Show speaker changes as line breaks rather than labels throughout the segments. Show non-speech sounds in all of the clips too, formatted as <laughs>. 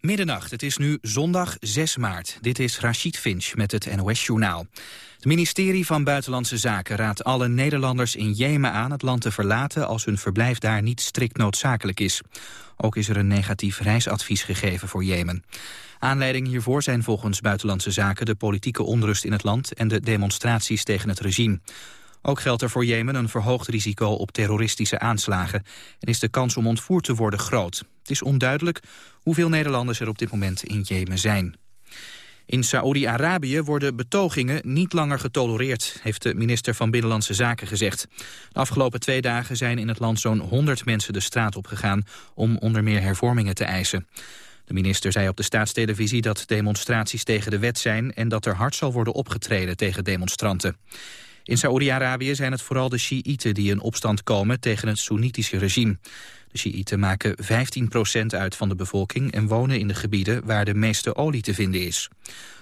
Middernacht, het is nu zondag 6 maart. Dit is Rachid Finch met het NOS-journaal. Het ministerie van Buitenlandse Zaken raadt alle Nederlanders in Jemen aan het land te verlaten als hun verblijf daar niet strikt noodzakelijk is. Ook is er een negatief reisadvies gegeven voor Jemen. Aanleiding hiervoor zijn volgens Buitenlandse Zaken de politieke onrust in het land en de demonstraties tegen het regime. Ook geldt er voor Jemen een verhoogd risico op terroristische aanslagen en is de kans om ontvoerd te worden groot. Het is onduidelijk hoeveel Nederlanders er op dit moment in Jemen zijn. In Saoedi-Arabië worden betogingen niet langer getolereerd, heeft de minister van Binnenlandse Zaken gezegd. De afgelopen twee dagen zijn in het land zo'n 100 mensen de straat opgegaan om onder meer hervormingen te eisen. De minister zei op de staatstelevisie dat demonstraties tegen de wet zijn en dat er hard zal worden opgetreden tegen demonstranten. In Saoedi-Arabië zijn het vooral de Shiiten die in opstand komen tegen het Soenitische regime. De Shiiten maken 15% uit van de bevolking en wonen in de gebieden waar de meeste olie te vinden is.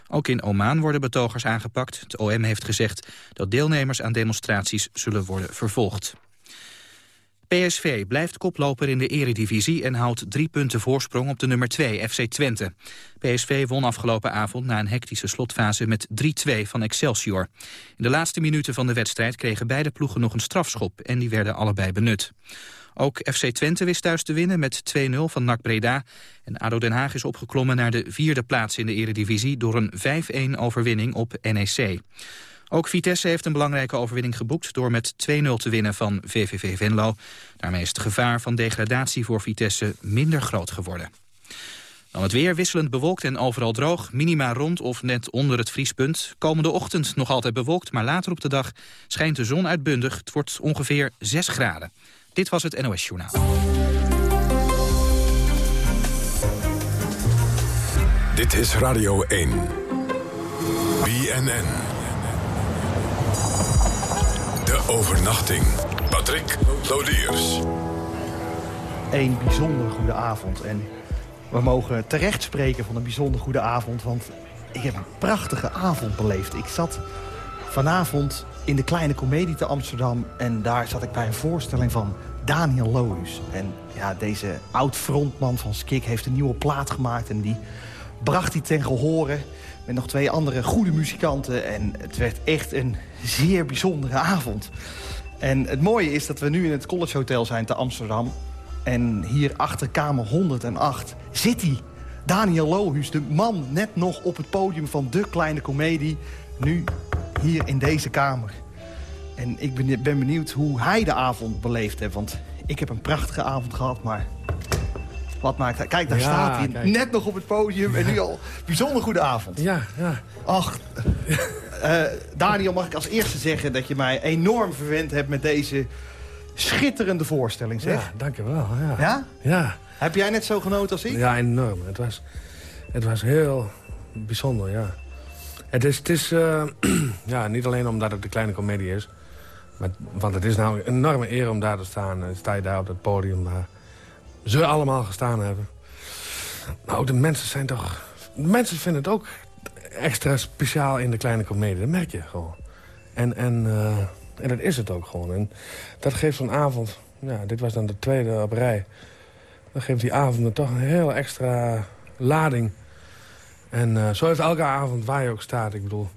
Ook in Oman worden betogers aangepakt. Het OM heeft gezegd dat deelnemers aan demonstraties zullen worden vervolgd. PSV blijft koploper in de eredivisie en houdt drie punten voorsprong op de nummer 2, FC Twente. PSV won afgelopen avond na een hectische slotfase met 3-2 van Excelsior. In de laatste minuten van de wedstrijd kregen beide ploegen nog een strafschop en die werden allebei benut. Ook FC Twente wist thuis te winnen met 2-0 van NAC Breda. En ADO Den Haag is opgeklommen naar de vierde plaats in de eredivisie... door een 5-1 overwinning op NEC. Ook Vitesse heeft een belangrijke overwinning geboekt... door met 2-0 te winnen van VVV Venlo. Daarmee is het gevaar van degradatie voor Vitesse minder groot geworden. Dan het weer wisselend bewolkt en overal droog. Minima rond of net onder het vriespunt. Komende ochtend nog altijd bewolkt, maar later op de dag schijnt de zon uitbundig. Het wordt ongeveer 6 graden. Dit was het NOS Journaal.
Dit is Radio 1. BNN. De overnachting. Patrick Lodiers.
Een bijzonder goede avond. En we mogen terecht spreken van een bijzonder goede avond. Want ik heb een prachtige avond beleefd. Ik zat vanavond in de Kleine Comedie te Amsterdam. En daar zat ik bij een voorstelling van Daniel Lohuus. En ja, deze oud-frontman van Skik heeft een nieuwe plaat gemaakt. En die bracht hij ten gehore met nog twee andere goede muzikanten. En het werd echt een zeer bijzondere avond. En het mooie is dat we nu in het College Hotel zijn te Amsterdam. En hier achter kamer 108 zit hij. Daniel Lohuus, de man net nog op het podium van de kleine komedie. Nu hier in deze kamer. En ik ben benieuwd hoe hij de avond beleefd heeft. Want ik heb een prachtige avond gehad, maar wat maakt hij? Kijk, daar staat hij. Net nog op het podium en nu al. Bijzonder goede avond.
Ja, ja.
Ach, uh, Daniel, mag ik als eerste zeggen dat je mij enorm verwend hebt met deze schitterende voorstelling, zeg.
Ja, dankjewel. Ja?
Ja?
ja.
Heb jij net zo genoten als ik?
Ja, enorm. Het was, het was heel bijzonder, ja. Het is, het is uh, <clears throat> ja, niet alleen omdat het de kleine komedie is... Maar, want het is nou een enorme eer om daar te staan. En sta je daar op dat podium ze allemaal gestaan hebben. Ook de mensen zijn toch... Mensen vinden het ook extra speciaal in de kleine komedie. Dat merk je gewoon. En, en, uh, en dat is het ook gewoon. En dat geeft zo'n avond... Ja, dit was dan de tweede op rij. Dat geeft die avond toch een heel extra lading. En uh, zo heeft elke avond waar je ook staat. Ik bedoel,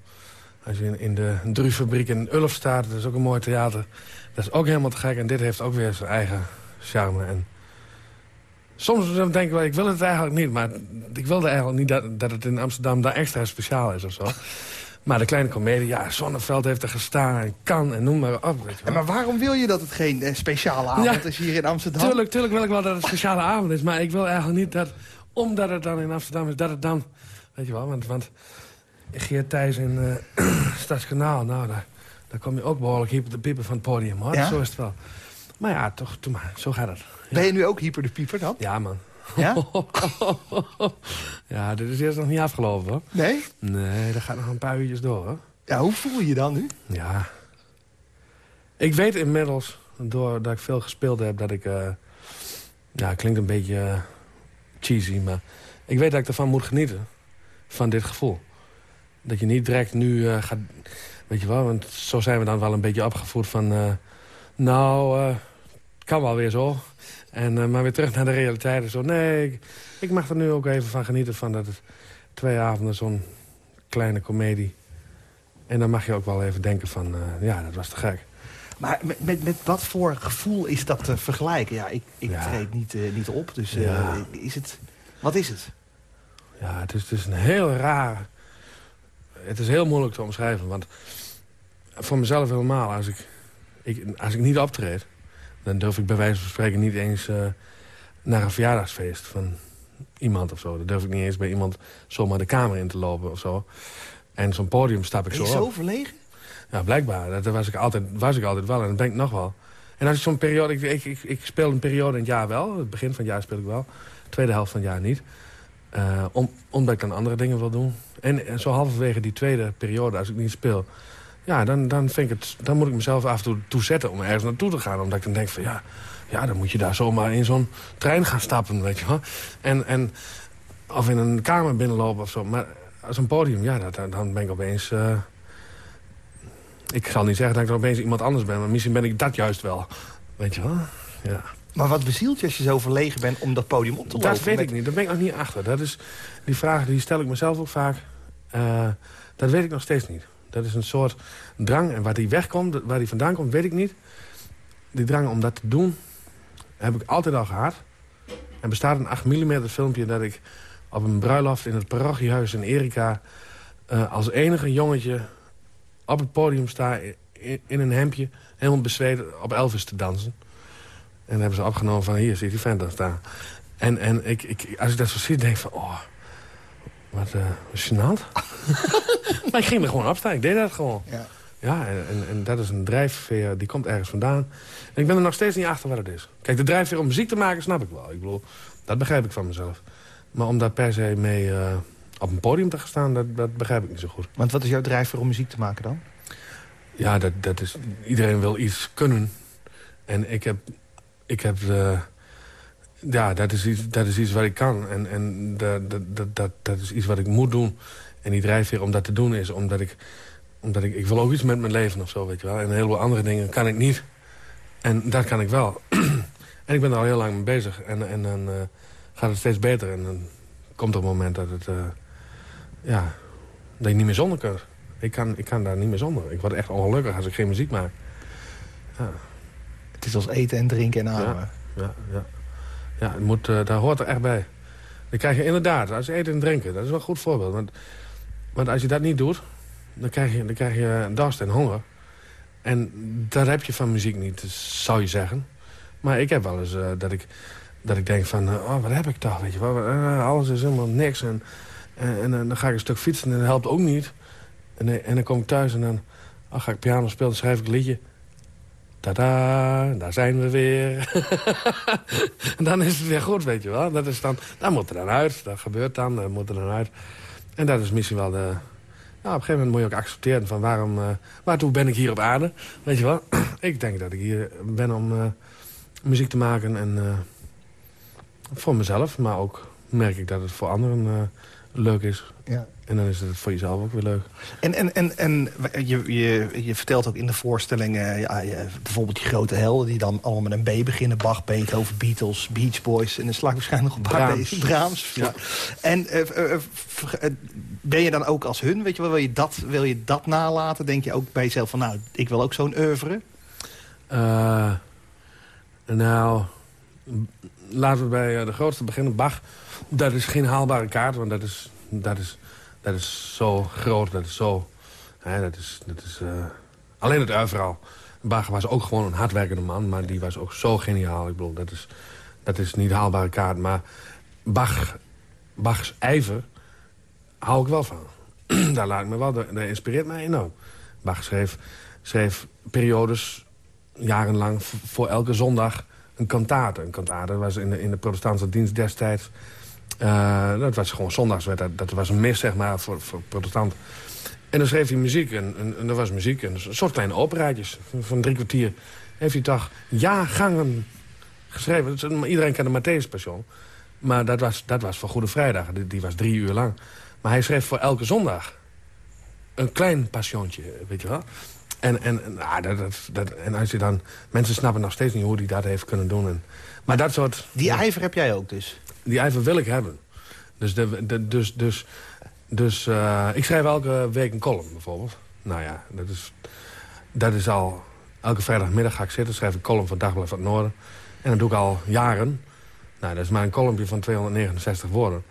als je in de Drufabriek in Ulf staat, dat is ook een mooi theater. Dat is ook helemaal te gek. En dit heeft ook weer zijn eigen charme. En soms denk ik wel, ik wil het eigenlijk niet. Maar ik wilde eigenlijk niet dat, dat het in Amsterdam daar extra speciaal is of zo. Maar de kleine komedie, ja, Zonneveld heeft er gestaan en kan en noem maar op. Weet je
wel. maar waarom wil je dat het geen eh, speciale avond is hier in Amsterdam?
Tuurlijk, tuurlijk wil ik wel dat het een speciale avond is. Maar ik wil eigenlijk niet dat, omdat het dan in Amsterdam is, dat het dan... Weet je wel, want, want Geert Thijs in uh, <clears throat> Stadskanaal. Nou, daar, daar kom je ook behoorlijk hyper de pieper van het podium, hoor. Zo is het wel. Maar ja, toch, toch maar, zo gaat het.
Ben je nu ook hyper de pieper dan?
Ja, man.
Ja? <laughs>
ja, dit is eerst nog niet afgelopen, hoor.
Nee?
Nee, dat gaat nog een paar uurtjes door, hoor.
Ja, hoe voel je je dan nu?
Ja. Ik weet inmiddels, doordat ik veel gespeeld heb, dat ik... Uh, ja, klinkt een beetje uh, cheesy, maar... Ik weet dat ik ervan moet genieten. Van dit gevoel. Dat je niet direct nu uh, gaat... Weet je wel, want zo zijn we dan wel een beetje opgevoed van... Nou, uh, kan wel weer zo. En, uh, maar weer terug naar de realiteit. Zo, nee, ik, ik, mag er nu ook even van genieten van dat het twee avonden zo'n kleine komedie. En dan mag je ook wel even denken van, uh, ja, dat was te gek.
Maar met, met, met, wat voor gevoel is dat te vergelijken? Ja, ik, ik ja. treed niet, uh, niet op, dus ja. is het, wat is het?
Ja, het is, het is een heel raar... Het is heel moeilijk te omschrijven, want voor mezelf helemaal, als ik, ik, als ik niet optreed... dan durf ik bij wijze van spreken niet eens uh, naar een verjaardagsfeest van iemand of zo. Dan durf ik niet eens bij iemand zomaar de kamer in te lopen of zo. En zo'n podium stap ik
ben
zo
zo
op.
verlegen?
Ja, blijkbaar. Dat was ik altijd, was ik altijd wel en dat denk ik nog wel. En als ik zo'n periode... Ik, ik, ik, ik, speel een periode in het jaar wel. Het begin van het jaar speel ik wel. De tweede helft van het jaar niet. Uh, om, omdat ik dan andere dingen wil doen. En, en, zo halverwege die tweede periode, als ik niet speel... Ja, dan, dan, vind ik het, dan moet ik mezelf af en toe toe zetten om ergens naartoe te gaan. Omdat ik dan denk van ja, ja dan moet je daar zomaar in zo'n trein gaan stappen, weet je wel. En, en, of in een kamer binnenlopen of zo. Maar als een podium, ja, dat, dan ben ik opeens... Uh, ik zal niet zeggen dat ik dan opeens iemand anders ben, maar misschien ben ik dat juist wel. Weet je wel? Ja.
Maar wat bezielt je als je zo verlegen bent om dat podium op te lopen?
Dat weet ik niet, daar ben ik nog niet achter. Dat is, die vraag die stel ik mezelf ook vaak. Uh, dat weet ik nog steeds niet. Dat is een soort drang. En waar die wegkomt, waar die vandaan komt, weet ik niet. Die drang om dat te doen, heb ik altijd al gehad. Er bestaat een 8 mm filmpje dat ik op een bruiloft in het parochiehuis in Erika... Uh, als enige jongetje op het podium sta in, een hemdje... helemaal bezweten op Elvis te dansen. En dan hebben ze opgenomen van hier zit die vent staan. En, en ik, ik, als ik dat zo zie, denk ik van... Oh, wat uh, gênant. <laughs> maar ik ging er gewoon opstaan. Ik deed dat gewoon. Ja, ja en, en, en, dat is een drijfveer, die komt ergens vandaan. En ik ben er nog steeds niet achter wat het is. Kijk, de drijfveer om muziek te maken, snap ik wel. Ik bedoel, dat begrijp ik van mezelf. Maar om daar per se mee uh, op een podium te gaan staan, dat, dat begrijp ik niet zo goed.
Want wat is jouw drijfveer om muziek te maken dan?
Ja, dat, dat is, iedereen wil iets kunnen. En ik heb... Ik heb uh, ja, dat is, iets, dat is iets wat ik kan. En, en dat, dat, dat, dat is iets wat ik moet doen. En die drijfveer om dat te doen is omdat ik... Omdat ik, ik wil ook iets met mijn leven of zo, weet je wel. En een heleboel andere dingen kan ik niet. En dat kan ik wel. <clears throat> en ik ben er al heel lang mee bezig. En, en dan uh, gaat het steeds beter. En dan komt er een moment dat het... Uh, ja, dat je niet meer zonder kunt. Ik kan, ik kan daar niet meer zonder. Ik word echt ongelukkig als ik geen muziek maak. Ja.
Het is als eten en drinken en ademen.
Ja, ja, ja. Ja, het moet, uh, daar hoort er echt bij. Dan krijg je inderdaad, als eten en drinken, dat is wel een goed voorbeeld. Want, want als je dat niet doet, dan krijg je, dan krijg je dorst en honger. En dat heb je van muziek niet, dus zou je zeggen. Maar ik heb wel eens uh, dat, ik, dat ik denk van, uh, oh, wat heb ik toch, weet je wel. alles is helemaal niks. En, en, en, dan ga ik een stuk fietsen en dat helpt ook niet. En, en dan kom ik thuis en dan oh, ga ik piano spelen, dan schrijf ik een liedje. Tada, daar zijn we weer. <laughs> en dan is het weer goed, weet je wel. Dat is dan, daar moet er dan uit. Dat gebeurt dan, dat moet er dan uit. En dat is misschien wel de... Nou, op een gegeven moment moet je ook accepteren van waarom... Uh, waartoe ben ik hier op aarde? Weet je wel? <clears throat> ik denk dat ik hier ben om uh, muziek te maken. En voor mezelf, maar ook merk ik dat het voor anderen leuk is. Ja. En dan is het voor jezelf ook weer leuk.
En, en, en, en je, je, je vertelt ook in de voorstelling... ja, bijvoorbeeld die grote helden die dan allemaal met een B beginnen. Bach, Beethoven, Beatles, Beach Boys. En dan sla ik waarschijnlijk nog een paar Brahms. Ja. En uh, ben je dan ook als hun? Weet je wel, wil, je dat, wil je dat nalaten? Denk je ook bij jezelf van, nou, ik wil ook zo'n oeuvre?
Uh, nou, laten we bij de grootste beginnen. Bach, dat is geen haalbare kaart, want dat is... Dat is dat is zo groot, dat is zo... Hè, dat is, dat is, uh, alleen het uiveraal. Bach was ook gewoon een hardwerkende man, maar die was ook zo geniaal. Ik bedoel, dat is, dat is niet haalbare kaart. Maar Bach, Bachs ijver hou ik wel van. <clears throat> Daar laat ik me wel, dat inspireert mij enorm. Bach schreef, schreef periodes, jarenlang, voor elke zondag een kantate. Een kantate was in de, in de protestantse dienst destijds uh, dat was gewoon zondags, werd dat, dat was een mis, zeg maar, voor, voor protestant. En dan schreef hij muziek, en, en, en dat was muziek, en een soort kleine operaatjes van drie kwartier. Heeft hij toch jaargangen geschreven. Iedereen kent de Matthäus Passion. Maar dat was, dat was voor Goede Vrijdag, die, die, was drie uur lang. Maar hij schreef voor elke zondag een klein passiontje, weet je wel. En, en, nou, dat, dat, dat, en als je dan... Mensen snappen nog steeds niet hoe hij dat heeft kunnen doen. En, maar dat soort...
Die ijver heb jij ook dus?
Die ijver wil ik hebben. Dus, dus, dus, dus uh, ik schrijf elke week een column bijvoorbeeld. Nou ja, dat is, dat is al... Elke vrijdagmiddag ga ik zitten, schrijf een column van Dagblad van het Noorden. En dat doe ik al jaren. Nou, dat is maar een columnje van 269 woorden.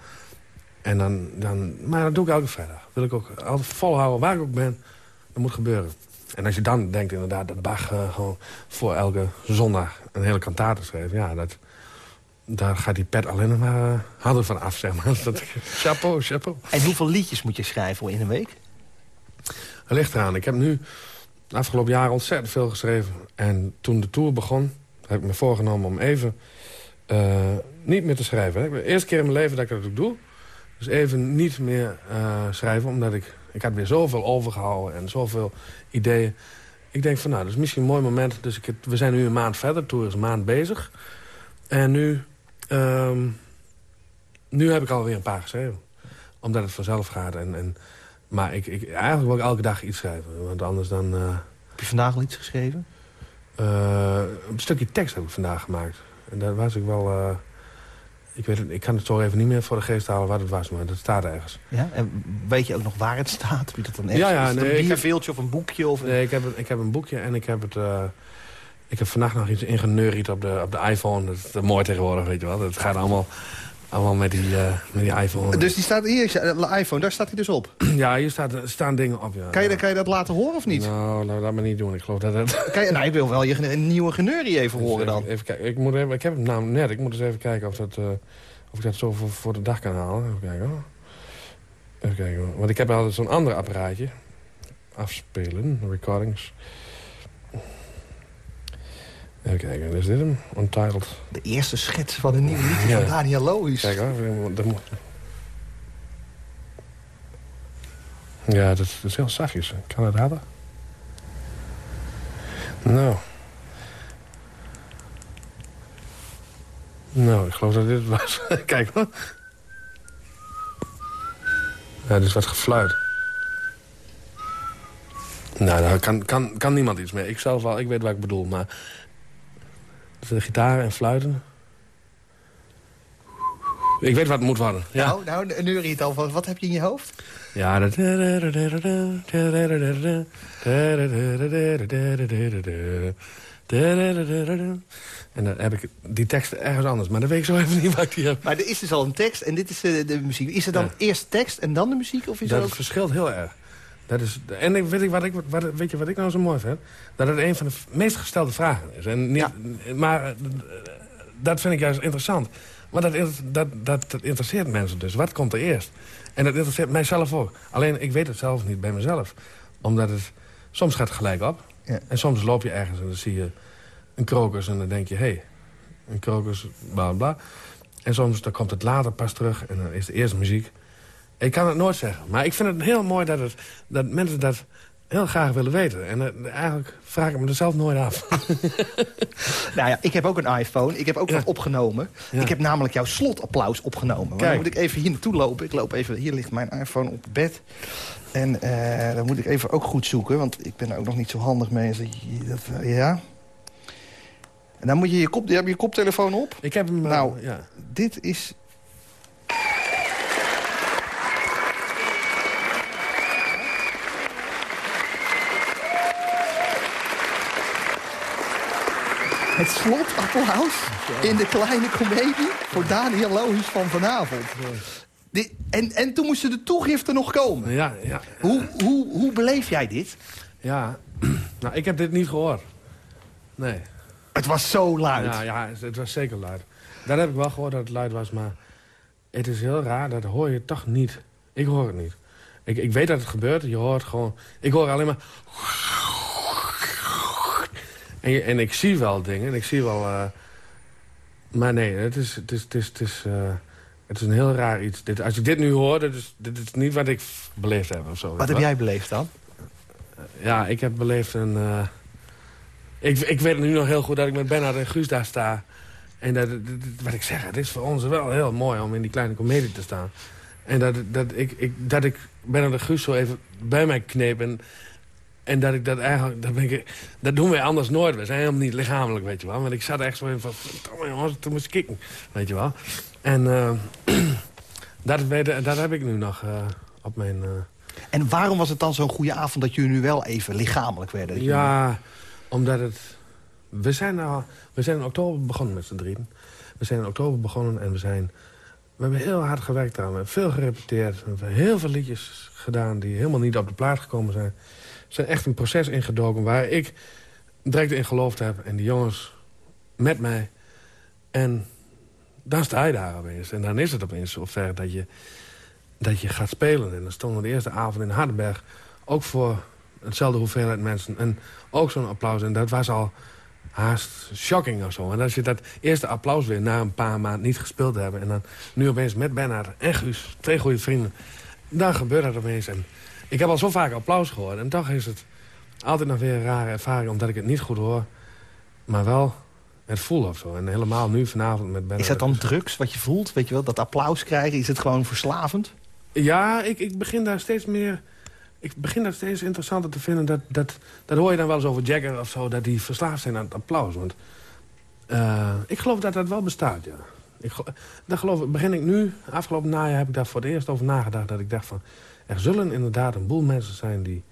En dan, dan, maar dat doe ik elke vrijdag. Wil ik ook altijd volhouden, waar ik ook ben. Dat moet gebeuren. En als je dan denkt inderdaad dat Bach uh, gewoon voor elke zondag een hele kantate schreef... ja, dat, daar gaat die pet alleen nog maar uh, harder van af, zeg maar. <laughs> Dat, chapeau, chapeau.
En hoeveel liedjes moet je schrijven in een week?
Dat ligt eraan. Ik heb nu de afgelopen jaren ontzettend veel geschreven. En toen de tour begon, heb ik me voorgenomen om even uh, niet meer te schrijven. De eerste keer in mijn leven dat ik dat ook doe. Dus even niet meer uh, schrijven, omdat ik... Ik had weer zoveel overgehouden en zoveel ideeën. Ik denk van, nou, dat is misschien een mooi moment. Dus ik, we zijn nu een maand verder, de tour is een maand bezig. En nu... Um, nu heb ik alweer een paar geschreven. Omdat het vanzelf gaat. En, en, maar ik, ik, eigenlijk wil ik elke dag iets schrijven. Want anders dan... Uh,
heb je vandaag al iets geschreven?
Uh, een stukje tekst heb ik vandaag gemaakt. En daar was ik wel... Uh, ik, weet het, ik kan het zo even niet meer voor de geest halen wat het was, maar dat staat ergens.
Ja? En weet je ook nog waar het staat? Je dat dan echt?
Ja, ja.
Is
nee,
een bierveeltje of een boekje? Of een...
Nee, ik heb, ik heb een boekje en ik heb het... Uh, ik heb vannacht nog iets ingeneuried op de, op de iPhone. Dat is mooi tegenwoordig, weet je wel. Het gaat allemaal, allemaal met, die, uh, met die iPhone.
Dus die staat hier, de iPhone, daar staat hij dus op? <clears throat>
Ja, hier staat, staan dingen op, ja.
Kan je, kan je dat laten horen of niet?
Nou, nou dat maar niet doen. Ik geloof dat het... <laughs>
Kan je, nou, ik wil wel je nieuwe geneurie even horen dan.
Even, even kijken. Ik, moet even, ik heb het namelijk net. Ik moet eens even kijken of, dat, uh, of ik dat zo voor, voor de dag kan halen. Even kijken hoor. Even kijken hoor. Want ik heb altijd zo'n ander apparaatje. Afspelen, recordings. Even kijken, is dit hem? Untitled.
De eerste schets van een nieuwe liedje ja. van Daniel Lois.
Kijk hoor, dat moet... Ja, dat, dat, is heel zachtjes. Kan het hebben? Nou. Nou, ik geloof dat dit het was. <laughs> Kijk hoor. Ja, dit is wat gefluit. Nou, daar kan, kan, kan niemand iets mee. Ik zelf wel, ik weet wat ik bedoel, maar... De gitaar en fluiten. Ik weet wat het moet worden. Ja.
Nou, nou, nu het al van. Wat heb je in je hoofd?
Ja, dat... En dan heb ik die tekst ergens anders. Maar dan weet ik zo even niet waar ik die heb.
Maar er is dus al een tekst en dit is de, muziek. Is er dan ja. eerst tekst en dan de muziek? Of is
dat
ook...
verschilt heel erg. Dat is, en weet, ik wat ik, wat, weet je wat ik nou zo mooi vind? Dat het een van de meest gestelde vragen is. En niet, ja. Maar dat vind ik juist interessant. Maar dat, dat, dat, dat interesseert mensen dus. Wat komt er eerst? En dat interesseert mijzelf ook. Alleen, ik weet het zelf niet bij mezelf. Omdat het... Soms gaat het gelijk op. Ja. En soms loop je ergens en dan zie je een krokus... en dan denk je, hé, hey, een krokus, bla bla. En soms dan komt het later pas terug en dan is de eerste muziek. Ik kan het nooit zeggen. Maar ik vind het heel mooi dat, het, dat mensen dat heel graag willen weten. En uh, eigenlijk vraag ik me er zelf nooit af. <laughs>
nou ja, ik heb ook een iPhone. Ik heb ook ja. wat opgenomen. Ja. Ik heb namelijk jouw slotapplaus opgenomen. Dan moet ik even hier naartoe lopen. Ik loop even, hier ligt mijn iPhone op bed. En uh, dan moet ik even ook goed zoeken. Want ik ben er ook nog niet zo handig mee. Dat, uh, ja. En dan moet je je, kop, je, je koptelefoon op.
Ik heb hem...
nou,
ja.
dit is het slotapplaus in de kleine komedie voor Daniel Loos van vanavond. En, en toen moesten de toegiften nog komen.
Ja, ja.
Hoe, hoe, hoe beleef jij dit?
Ja, <clears throat> nou, ik heb dit niet gehoord. Nee.
Het was zo luid.
Ja, ja, het was zeker luid. Dat heb ik wel gehoord dat het luid was, maar het is heel raar, dat hoor je toch niet. Ik hoor het niet. Ik, ik weet dat het gebeurt, je hoort gewoon... Ik hoor alleen maar... En, je, en ik zie wel dingen, en ik zie wel... Uh, maar nee, het is, het is, het is, het is, uh, het is een heel raar iets. Dit, als ik dit nu hoor, dit is, dit is niet wat ik beleefd heb of zo.
Wat heb jij beleefd dan?
Ja, ik heb beleefd een... Uh, ik, ik weet nu nog heel goed dat ik met Bernhard en Guus daar sta. En dat, dat, wat ik zeg, het is voor ons wel heel mooi om in die kleine komedie te staan. En dat, dat, ik, ik, dat ik Bernhard en Guus zo even bij mij kneep... en En dat ik dat eigenlijk, dat, ben ik, dat doen wij anders nooit. We zijn helemaal niet lichamelijk, weet je wel. Want ik zat echt zo in van, jongens, toen moest kicken, weet je wel. En uh, <clears throat> dat, dat heb ik nu nog uh, op mijn... Uh...
En waarom was het dan zo'n goede avond dat jullie nu wel even lichamelijk werden?
Ja, omdat het... We zijn, we zijn in oktober begonnen met z'n drieën. We zijn in oktober begonnen en we zijn... We hebben heel hard gewerkt aan. We hebben veel gerepeteerd. We hebben heel veel liedjes gedaan die helemaal niet op de plaat gekomen zijn zijn echt een proces ingedoken waar ik direct in geloofd heb. En die jongens met mij. En dan sta je daar opeens. En dan is het opeens zover dat je, dat je gaat spelen. En dan stonden de eerste avond in Hardenberg ook voor hetzelfde hoeveelheid mensen. En ook zo'n applaus. En dat was al haast shocking of zo. En als je dat eerste applaus weer na een paar maanden niet gespeeld hebben... en dan nu opeens met Bernard en Guus, twee goede vrienden... dan gebeurt dat opeens. En ik heb al zo vaak applaus gehoord. En toch is het altijd nog weer een rare ervaring... omdat ik het niet goed hoor. Maar wel het voel of zo. En helemaal nu vanavond met Ben.
Is dat dan drugs wat je voelt? Weet je wel, dat applaus krijgen? Is het gewoon verslavend?
Ja, ik, ik begin daar steeds meer... Ik begin dat steeds interessanter te vinden. Dat, dat, dat hoor je dan wel eens over Jagger of zo. Dat die verslaafd zijn aan het applaus. Want uh, ik geloof dat dat wel bestaat, ja. Ik, daar geloof, begin ik nu, afgelopen najaar heb ik daar voor het eerst over nagedacht. Dat ik dacht van, er zullen inderdaad een boel mensen zijn die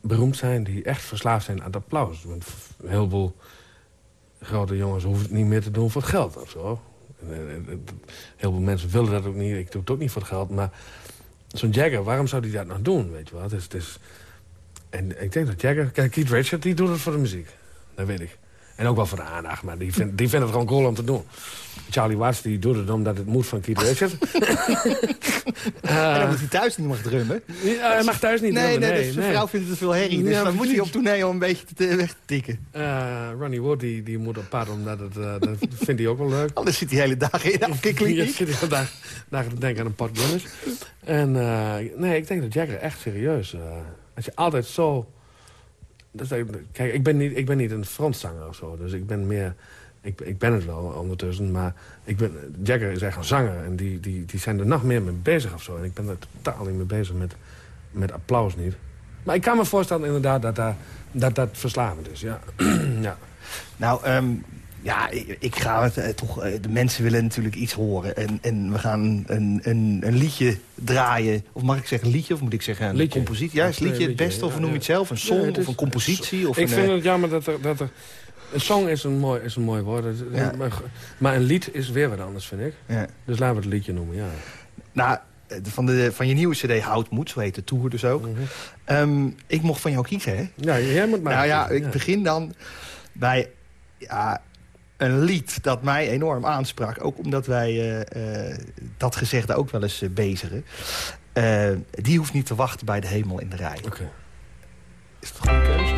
beroemd zijn... die echt verslaafd zijn aan het applaus. Een heleboel grote jongens hoeven het niet meer te doen voor het geld of zo. Heel veel mensen willen dat ook niet. Ik doe het ook niet voor het geld. Maar zo'n Jagger, waarom zou hij dat nog doen? Weet je wel? Is. En ik denk dat Jagger... Kijk, Keith Richards, die doet het voor de muziek. Dat weet ik. En ook wel voor de aandacht, maar die vindt, die vindt het gewoon cool om te doen. Charlie Watts die doet het omdat het moet van Keith Richards.
uh, en dan moet hij thuis niet mag drummen.
Ja, hij mag thuis niet
nee,
drummen.
Nee, dus zijn vrouw vindt het te veel herrie. Dus dan moet hij op toneel een beetje te, weg te tikken.
Uh, Ronnie Wood die, die moet op pad, omdat het, uh, dat vindt hij ook wel leuk.
Anders zit hij hele dagen in afkikkeling.
Ja, <laughs> zit hij dagen, dagen te denken aan een pot Guinness. En nee, ik denk dat Jagger echt serieus... als je altijd zo dus, kijk, ik ben, niet, ik ben niet een frontzanger of zo. Dus ik ben meer... Ik, ik ben het wel ondertussen, maar ik ben, Jagger is echt een zanger. En die, die, die zijn er nog meer mee bezig of zo. En ik ben er totaal niet mee bezig met, met applaus niet. Maar ik kan me voorstellen inderdaad dat dat, dat, dat verslavend is, ja. <clears throat> ja.
Nou, um, ja, ik, ga het eh, toch... Eh, de mensen willen natuurlijk iets horen. En, en we gaan een, een, een liedje draaien. Of mag ik zeggen een liedje? Of moet ik zeggen een
liedje.
compositie? Ja, is het liedje het beste? of noem je het zelf? Een song of een compositie? Of
ik
een,
vind het jammer dat er... Dat er een song is een mooi, is een mooi woord. Maar, maar, een lied is weer wat anders, vind ik. Dus laten we het liedje noemen, ja.
Nou, van, de, van je nieuwe cd Houtmoed, zo heet de tour dus ook. Mm ik mocht van jou kiezen, hè?
Ja, jij moet maar
Nou ja, ik begin dan bij... Ja, een lied dat mij enorm aansprak. Ook omdat wij uh, uh, dat gezegde ook wel eens uh, bezigen. die hoeft niet te wachten bij de hemel in de rij.
Oké.
Is het een goede keuze?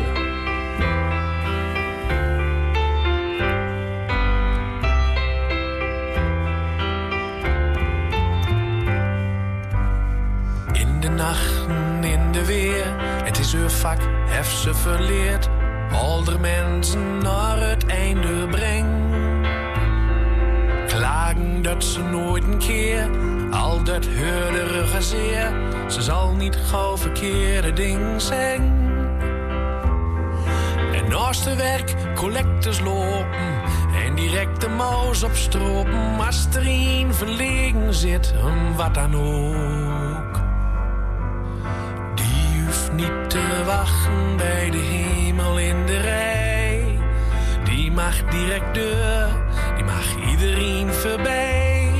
In de nachten, in de weer, het is uw vak, hef ze verleerd al mensen naar het einde brengt. Klagen dat ze nooit een keer al dat heurderige zeer, ze zal niet gauw verkeerde ding zeggen. En naast de werk collectors lopen en direct de maus opstropen als er een verlegen zit, wat dan ook. Die hoeft niet te wachten bij de hemel in de rij. Die mag direct deur, die mag iedereen voorbij.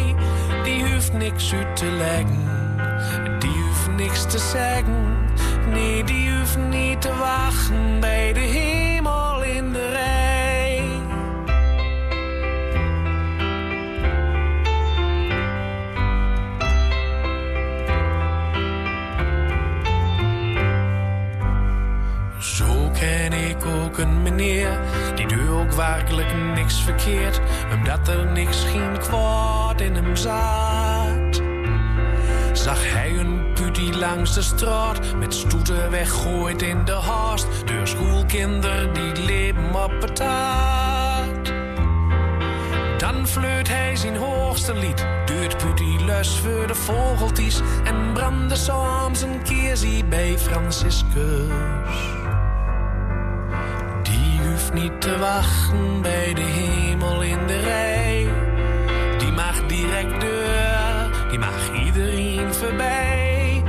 Die hoeft niks uit te leggen, die hoeft niks te zeggen. Nee, die hoeft niet te wachten bij de hemel ook een meneer, die doet ook werkelijk niks verkeerd, omdat er niks geen kwaad in hem zat. Zag hij een putie langs de straat, met stoeten weggooid in de haast, door schoolkinderen die leven op. Dan fleurt hij zijn hoogste lied, duurt putie huis voor de vogeltjes en brandde soms een keer zie bij Franciscus. Niet te wachten bij de hemel in de rij. Die mag direct deur, die mag iedereen voorbij.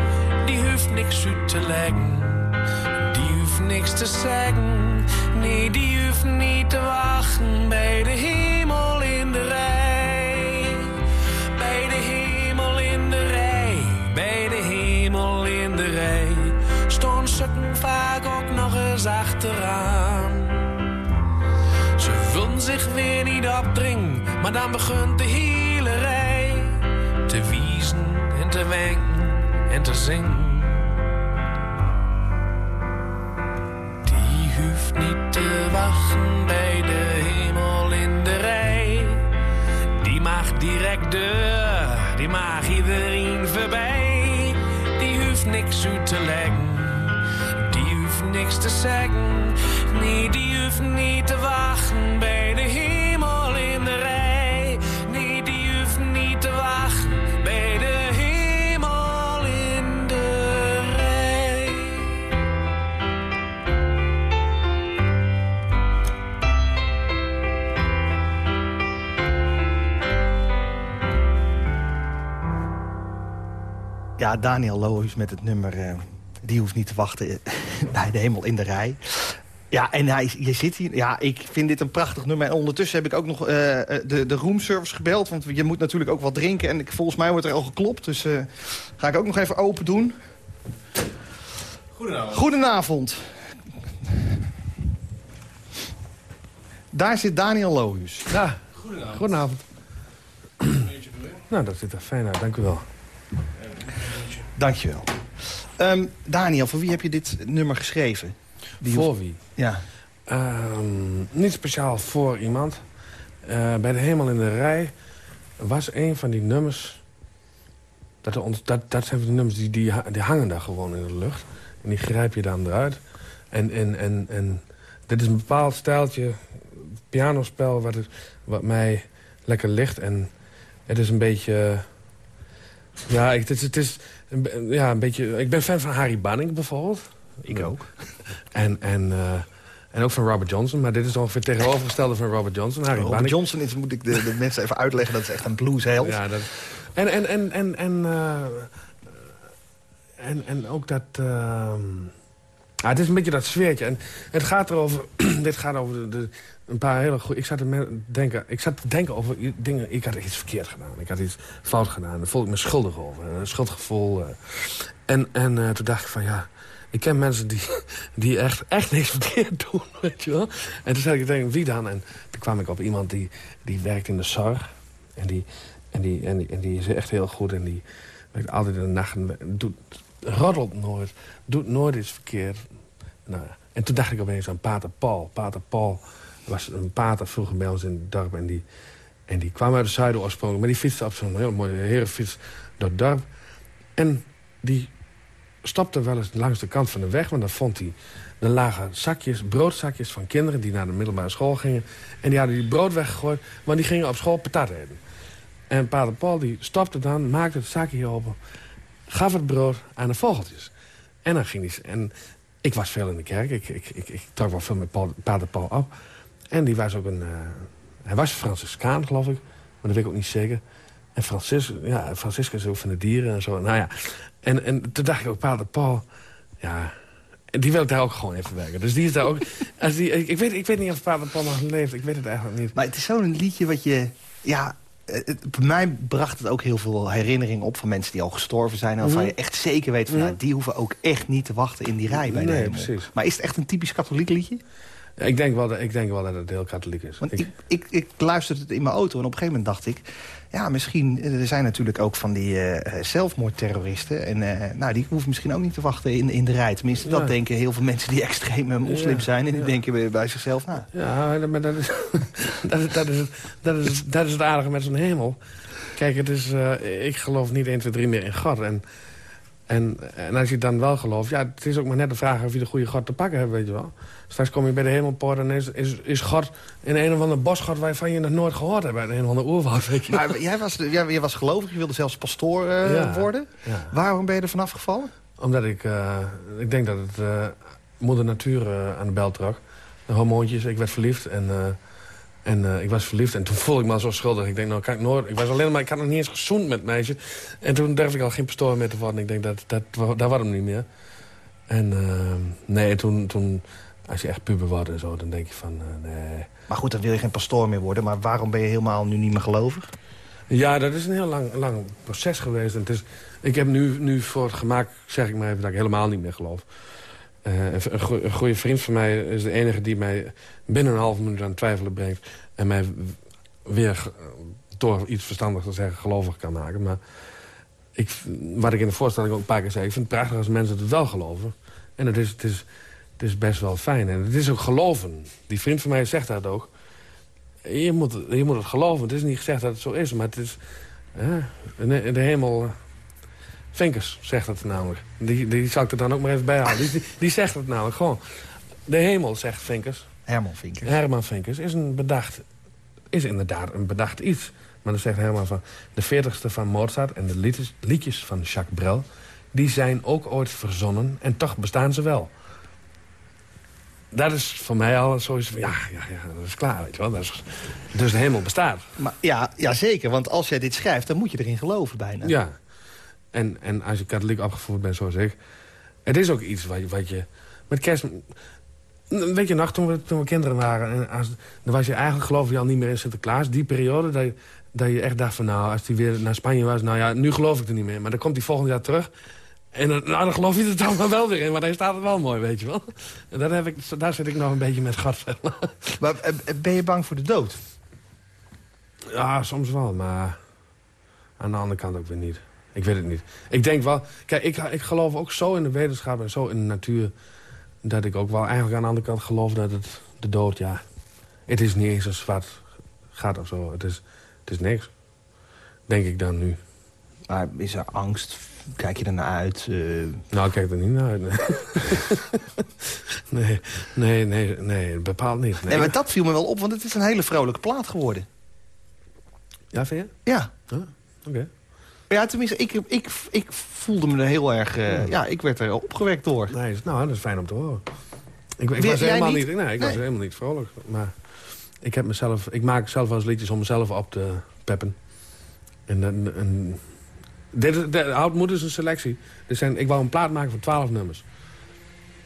Die hoeft niks uit te leggen, die hoeft niks te zeggen. Nee, die hoeft niet te wachten bij de hemel weer niet opdringen, maar dan begint de hele rij te wiezen en te wenken en te zingen. Die hoeft niet te wachten bij de hemel in de rij. Die mag direct deur, die mag iedereen voorbij. Die hoeft niks uit te leggen, die hoeft niks te zeggen. Nee, die hoeft niet te wachten bij
Ja, Daniel Lohuis met het nummer... eh, die hoeft niet te wachten eh, <laughs> bij de hemel in de rij. Ja, en hij, je zit hier. Ja, ik vind dit een prachtig nummer. En ondertussen heb ik ook nog eh, de, de roomservice gebeld. Want je moet natuurlijk ook wat drinken. En ik, volgens mij wordt er al geklopt. Dus eh, ga ik ook nog even open doen.
Goedenavond.
Goedenavond. Daar zit Daniel Lohuis.
Ja,
Goedenavond.
goedenavond. Nou, dat ziet er fijn uit, dank u wel.
Dankjewel. Ehm Daniel, voor wie heb je dit nummer geschreven? Die
Voor wie?
Ja.
Ehm, niet speciaal voor iemand. Eh, bij de Hemel in de Rij was een van die nummers... Dat, ont- dat, dat zijn van die nummers die, die, die hangen daar gewoon in de lucht. En die grijp je dan eruit. En, en, en, en dit is een bepaald stijltje, pianospel... Wat, het, wat mij lekker ligt. En het is een beetje... Ja, ik, het is, het is ja, een beetje... Ik ben fan van Harry Banning bijvoorbeeld.
Ik ook. <laughs>
En, en, eh, en ook van Robert Johnson. Maar dit is ongeveer het tegenovergestelde van Robert Johnson. Harry
Robert
Bannick.
Johnson is, moet ik de, de mensen even uitleggen, dat is echt een bluesheld.
Ja, dat, en, en, en, en, en, eh, en, en ook dat... ehm, ah, het is een beetje dat sfeertje. En het gaat erover... <clears throat> dit gaat over de, een paar hele goede... Ik zat, te denken, ik zat te denken over dingen... Ik had iets verkeerd gedaan. Ik had iets fout gedaan. Daar voelde ik me schuldig over. Een schuldgevoel. eh. En, en eh, toen dacht ik van ja... Ik ken mensen die, <laughs> die echt, echt niks verkeerd doen, <laughs> weet je wel. En toen zei ik, denk, wie dan? En toen kwam ik op iemand die, die werkt in de zorg. En die, en, die, en, die, en die is echt heel goed. En die werkt altijd in de nacht. en Doet, roddelt nooit. Doet nooit iets verkeerd. Nou, en toen dacht ik opeens aan Pater Paul. Pater Paul was een pater vroeger bij ons in het dorp. En die, en die kwam uit de zuiden oorspronkelijk. Maar die fietste op zo'n hele mooie herenfiets door het dorp. En die stopte wel eens langs de kant van de weg. Want dan vond hij... Er lagen zakjes, broodzakjes van kinderen die naar de middelbare school gingen. En die hadden die brood weggegooid, want die gingen op school patat eten. En pater Paul die stopte dan, maakte het zakje open... gaf het brood aan de vogeltjes. En dan ging hij... En ik was veel in de kerk. Ik, ik, ik, ik trok wel veel met Paul, pater Paul op. En die was ook een... eh, hij was Franciscaan, geloof ik. Maar dat weet ik ook niet zeker. En Francis, ja, Franciscus is ook van de dieren en zo. Nou ja, en, en toen dacht ik ook, pater Paul... Ja, die wil ik daar ook gewoon even werken. Dus die is daar ook... <laughs> Als die, ik, weet, ik weet niet of pater Paul nog leeft. Ik weet het eigenlijk niet.
Maar het is zo'n liedje wat je... Ja, het, bij mij bracht het ook heel veel herinneringen op van mensen die al gestorven zijn. En waarvan
Mhm.
je echt zeker weet van,
Mhm.
nou, die hoeven ook echt niet te wachten in die rij bij de hemel.
precies.
Maar is het echt een typisch katholiek liedje?
Ik, denk wel dat, ik denk wel dat het heel katholiek is.
Want
Ik-
ik, ik, ik luisterde het in mijn auto en op een gegeven moment dacht ik... ja, misschien, eh, er zijn natuurlijk ook van die eh, zelfmoordterroristen... en eh, nou, die hoeven misschien ook niet te wachten in, in de rij. Tenminste, dat
Ja.
denken heel veel mensen die extreme moslim zijn... en die
ja.
denken bij- zichzelf, nou...
Ja, maar dat is, <laughs> dat, is, dat, is, het- dat, is, dat is het aardige met zo'n hemel. Kijk, het is, ik geloof niet 1, 2, 3 meer in God. En, En, en als je het dan wel gelooft... Ja, het is ook maar net de vraag of je de goede God te pakken hebt, weet je wel. Straks kom je bij de hemelpoort en is, is, is God in een of ander bosgod... waarvan je nog nooit gehoord hebt. In een of ander oerwoud, weet je wel.
Maar jij was, jij, jij was gelovig, je wilde zelfs pastoor eh,
Ja.
worden.
Ja.
Waarom ben je er vanaf gevallen?
Omdat ik... eh, ik denk dat het eh, moeder natuur aan de bel trok. De hormoontjes, ik werd verliefd en... en eh, ik was verliefd en toen voelde ik me al zo schuldig. Ik denk, nou kan ik nooit... Ik was alleen maar, ik had nog niet eens gezoend met het meisje. En toen durfde ik al geen pastoor meer te worden. Ik denk, dat, dat, dat wordt hem niet meer. En eh, nee, toen, toen... Als je echt puber wordt en zo, dan denk je van, eh, nee...
Maar goed, dan wil je geen pastoor meer worden. Maar waarom ben je helemaal nu niet meer gelovig?
Ja, dat is een heel lang, lang proces geweest. En het is, ik heb nu, nu voor het gemak, zeg ik maar even, dat ik helemaal niet meer geloof. Eh, een, een goe- een goede vriend van mij is de enige die mij binnen een half minuut aan het twijfelen brengt. En mij weer, door iets verstandigs te zeggen, gelovig kan maken. Maar ik, wat ik in de voorstelling ook een paar keer zei... ik vind het prachtig als mensen het wel geloven. En het is, het is, het is best wel fijn. En het is ook geloven. Die vriend van mij zegt dat ook. Je moet, je moet het geloven. Het is niet gezegd dat het zo is, maar het is... de, de hemel... Vinkers zegt het namelijk. Die, die zal ik er dan ook maar even bij halen. Die, die, die zegt het namelijk gewoon. De hemel, zegt Vinkers.
Herman Vinkers.
Herman Vinkers is, een bedacht, is inderdaad een bedacht iets. Maar dan zegt Herman van... de veertigste van Mozart en de liedjes, liedjes van Jacques Brel... die zijn ook ooit verzonnen en toch bestaan ze wel. Dat is voor mij al zoiets van... ja, ja, ja dat is klaar, weet je wel. Dat is, dus de hemel bestaat.
Maar, ja, ja, zeker. Want als jij dit schrijft, dan moet je erin geloven bijna.
Ja. En, en als je katholiek opgevoed bent zoals ik... het is ook iets wat je... Wat je met kerst... Weet je nog, toen we, toen we kinderen waren... En als, dan was je eigenlijk, geloof je al niet meer in Sinterklaas. Die periode dat je, dat je echt dacht van... nou, als die weer naar Spanje was... nou ja, nu geloof ik er niet meer. Maar dan komt hij volgend jaar terug... En dan, nou, dan geloof je er dan <laughs> wel weer in. Maar dan staat het wel mooi, weet je wel. En daar, heb ik, daar zit ik nog een beetje met gat. Maar
eh, ben je bang voor de dood?
Ja, soms wel, maar aan de andere kant ook weer niet. Ik weet het niet. Ik denk wel... Kijk, ik, ik geloof ook zo in de wetenschap en zo in de natuur... dat ik ook wel eigenlijk aan de andere kant geloof dat het de dood, ja... Het is niet eens een zwart gaat of zo. Het is, het is niks. Denk ik dan nu.
Maar is er angst? Kijk je ernaar uit? eh,
Nou, ik kijk er niet naar uit. Nee, <laughs> nee, nee, nee, nee bepaald niet. Nee.
Nee, maar dat viel me wel op, want het is een hele vrolijke plaat geworden.
Ja, vind je?
Ja.
Ah, Oké.
Ja, tenminste, ik, ik, ik voelde me er heel erg... eh, ja, ik werd er opgewekt door.
Nee, nou, dat is fijn om te horen. Ik, ik was helemaal
niet?
niet, nee, ik was helemaal niet vrolijk. Maar ik, heb mezelf, ik maak zelf wel eens liedjes om mezelf op te peppen. En, en, en dit Hout moet dus een selectie. Er zijn, ik wou een plaat maken van 12 nummers.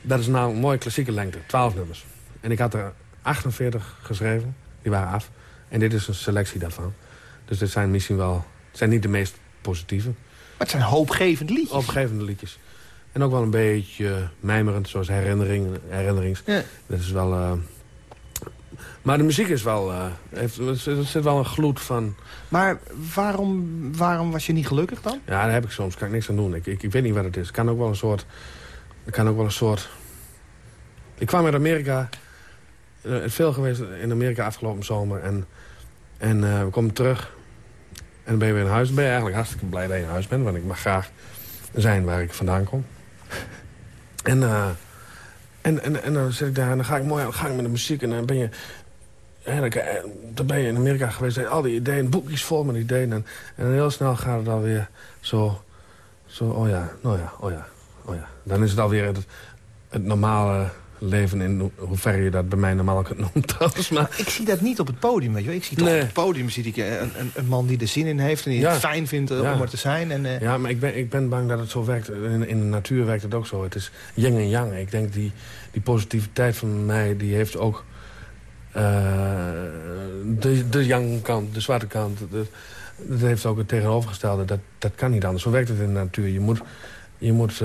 Dat is nou een mooie klassieke lengte, 12 nummers. En ik had er 48 geschreven, die waren af. En dit is een selectie daarvan. Dus dit zijn misschien wel... Het zijn niet de meest positieve.
Maar het zijn hoopgevend liedjes.
Opgevende liedjes. En ook wel een beetje mijmerend, zoals herinnering, herinnerings.
Ja.
Dat is wel... eh, Maar de muziek is wel... eh, heeft, er zit- wel een gloed van...
Maar waarom, waarom was je niet gelukkig dan?
Ja, daar heb ik soms. kan ik niks aan doen. Ik, ik, ik weet niet wat het is. Het kan ook wel een soort... Het kan ook wel een soort... Ik kwam uit Amerika. eh, veel geweest in Amerika afgelopen zomer. En, en eh, we komen terug. En ben je weer in huis. Dan ben je eigenlijk hartstikke blij dat je in huis bent. Want ik mag graag zijn waar ik vandaan kom. En, eh, en, en, en dan zit ik daar en dan ga ik mooi aan de met de muziek. En dan ben je... Eh, dan ben je in Amerika geweest. En al die ideeën, boekjes vol met ideeën. En, en heel snel gaat het alweer zo... Zo, oh ja, nou ja, oh ja, oh ja. Dan is het alweer het, het normale leven in ho- hoeverre je dat bij mij normaal kunt noemen <laughs> trouwens. Maar
Ik zie dat niet op het podium, weet je wel. Ik zie toch
Nee.
op het podium zie ik eh, een, een, een man die er zin in heeft... en die
Ja.
het fijn vindt eh,
Ja.
om er te zijn. En, eh,
Ja, maar ik ben, ik ben bang dat het zo werkt. In, in de natuur werkt het ook zo. Het is yin en yang. Ik denk die, die positiviteit van mij, die heeft ook... de, de yang kant, de zwarte kant. de- dat heeft ook het tegenovergestelde. Dat, dat kan niet anders. Zo werkt het in de natuur. Je moet, je moet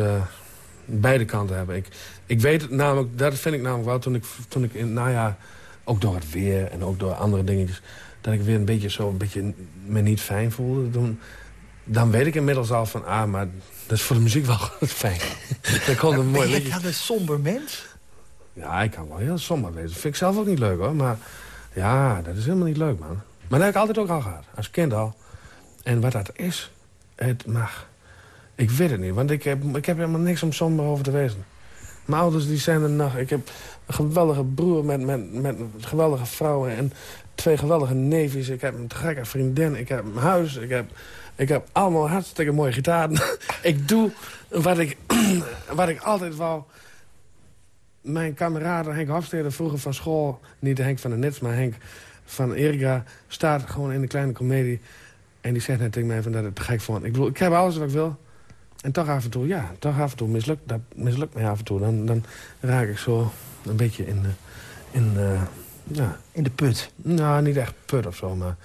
beide kanten hebben. Ik, ik weet het namelijk, dat vind ik namelijk wel... toen ik, toen ik in het najaar, ook door het weer en ook door andere dingetjes... dat ik weer een beetje zo een beetje me niet fijn voelde. Toen, dan weet ik inmiddels al van... ah, maar dat is voor de muziek wel <laughs> fijn. Dan komt een <laughs> mooi
ben je dan een somber mens?
Ja, ik kan wel heel somber wezen. Dat vind ik zelf ook niet leuk, hoor. Maar ja, dat is helemaal niet leuk, man. Maar dat heb ik altijd ook al gehad. Als kind al. En wat dat is, het mag... Ik weet het niet, want ik heb, ik heb helemaal niks om somber over te wezen. Mijn ouders die zijn er nog. Ik heb een geweldige broer met, met, met geweldige vrouwen en twee geweldige neefjes. Ik heb een gekke vriendin. Ik heb een huis. Ik heb, ik heb allemaal hartstikke mooie gitaren. <laughs> ik doe wat ik, <clears throat> wat ik altijd wou. Mijn kameraden Henk Hofstede vroeger van school... niet Henk van de Nets, maar Henk van Erika... staat gewoon in de kleine komedie. En die zegt net tegen mij van dat het te gek vond. Ik bedoel, ik heb alles wat ik wil. En toch af en toe, ja, toch af en toe mislukt, dat mislukt mij af en toe. Dan, dan raak ik zo een beetje in de, in, de, ja.
in de put.
Nou, niet echt put of zo, maar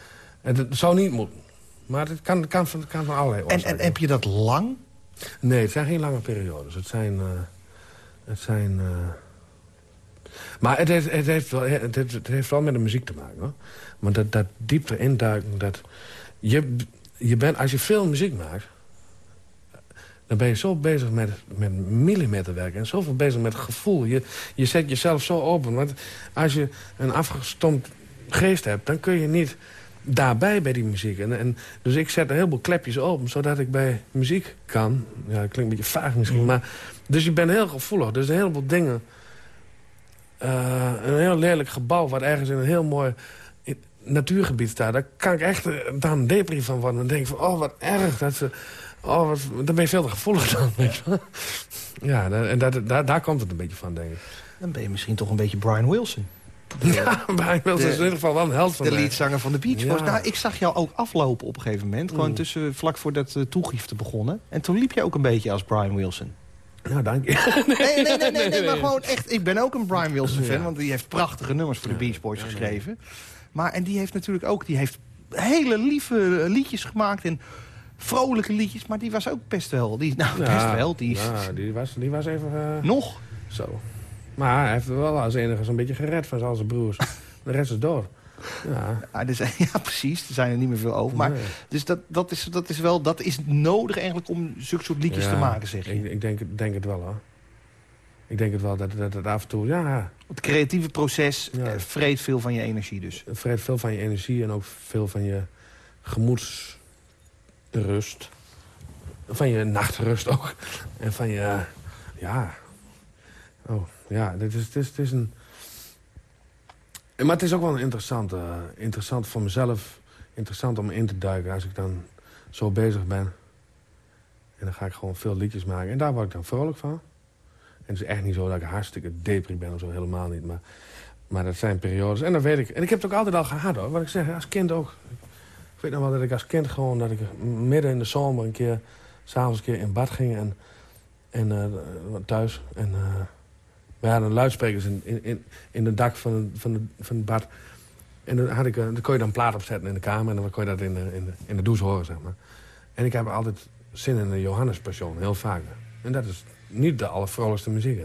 het, zou niet moeten. Maar het kan, kan, van, kan van allerlei
en, en heb je dat lang?
Nee, het zijn geen lange periodes. Het zijn... Uh, het zijn uh... Maar het heeft, het, heeft wel, het, heeft, het heeft wel met de muziek te maken. Hoor. Want dat, dat diepte induiken, dat... Je, je bent, als je veel muziek maakt dan ben je zo bezig met, met millimeterwerk en zoveel bezig met gevoel. Je, je zet jezelf zo open. Want als je een afgestompt geest hebt, dan kun je niet daarbij bij die muziek. En, en, dus ik zet een heleboel klepjes open, zodat ik bij muziek kan. Ja, dat klinkt een beetje vaag misschien, mm. maar... Dus je bent heel gevoelig. Dus een heleboel dingen... Uh, een heel lelijk gebouw wat ergens in een heel mooi natuurgebied staat... daar kan ik echt dan depri van worden. Dan denk ik van, oh, wat erg dat ze Oh, dan ben je veel te gevoelig dan, weet je Ja, en daar, daar komt het een beetje van, denk ik.
Dan ben je misschien toch een beetje Brian Wilson.
Ja, Brian Wilson is in ieder geval wel een held van
De leadzanger van de Beach Boys. Nou, ik zag jou ook aflopen op een gegeven moment. Gewoon mm. tussen, vlak voordat de toegifte begonnen. En toen liep je ook een beetje als Brian Wilson.
Nou, dank je.
Nee, nee, nee, nee, nee, <laughs> maar gewoon echt... Ik ben ook een Brian Wilson fan, want die heeft prachtige nummers voor de Beach Boys geschreven. Maar, en die heeft natuurlijk ook... Die heeft hele lieve liedjes gemaakt en vrolijke liedjes, maar die was ook best wel. Die, nou, best wel. Die,
ja, die, was, die was even... Uh...
Nog?
Zo. Maar hij heeft wel als enige zo'n beetje gered van zijn broers. <laughs> De rest is door. Ja.
Ja, zijn, <laughs> ja, precies. Er zijn er niet meer veel over. Maar, Dus dat, dat, is, dat is wel dat is nodig eigenlijk om zulke soort liedjes te maken, zeg je.
Ik, ik denk, denk het wel, hoor. Ik denk het wel, dat, dat het af en toe... Ja,
het creatieve proces ja. Eh, vreet veel van je energie dus.
Het vreet veel van je energie en ook veel van je gemoeds rust. Van je nachtrust ook. En van je... Ja. Oh, ja. Dit is, het, is, het is een... Maar het is ook wel een interessant voor mezelf. Interessant om in te duiken als ik dan zo bezig ben. En dan ga ik gewoon veel liedjes maken. En daar word ik dan vrolijk van. En het is echt niet zo dat ik hartstikke depri ben of zo. Helemaal niet. Maar, maar dat zijn periodes. En dan weet ik... En ik heb het ook altijd al gehad hoor. Wat ik zeg, als kind ook. Ik weet nog wel dat ik als kind gewoon... dat ik midden in de zomer een keer... s'avonds een keer in bad ging en, en uh, thuis. En uh, we hadden luidsprekers in, in, in het dak van, van, de, van het bad. En dan, had ik, uh, dan kon je dan plaat opzetten in de kamer... en dan kon je dat in de, in de, in de douche horen, zeg maar. En ik heb altijd zin in de Johannespassion, heel vaak. En dat is niet de allervrolijkste muziek.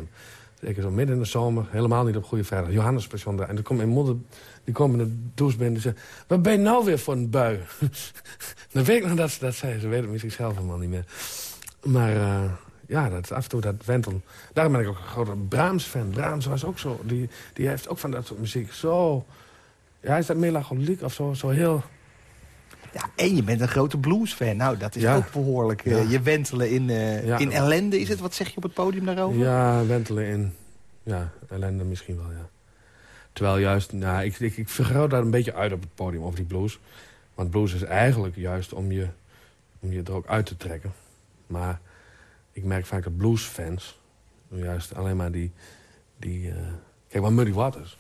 Zeker zo midden in de zomer, helemaal niet op Goede Vrijdag. Johannespassion. En dan komt mijn moeder die komen in de douche binnen en zeggen... wat ben je nou weer voor een bui? <laughs> dan weet ik nog dat ze dat zei. Ze weten het misschien zelf helemaal niet meer. Maar uh, ja, dat, af en toe dat wentelen. Daarom ben ik ook een grote Brahms-fan. Brahms was ook zo. Die, die heeft ook van dat soort muziek zo... Ja, is dat melancholiek of zo, zo heel...
Ja, en je bent een grote blues-fan. Nou, dat is ook behoorlijk. Uh, Je wentelen in, uh, in ellende, is het? Wat zeg je op het podium daarover?
Ja, wentelen in... Ja, ellende misschien wel, ja. Terwijl juist, nou, ik, ik, ik vergroot daar een beetje uit op het podium over die blues. Want blues is eigenlijk juist om je, om je er ook uit te trekken. Maar ik merk vaak dat bluesfans, juist alleen maar die... die uh... Kijk, maar Muddy Waters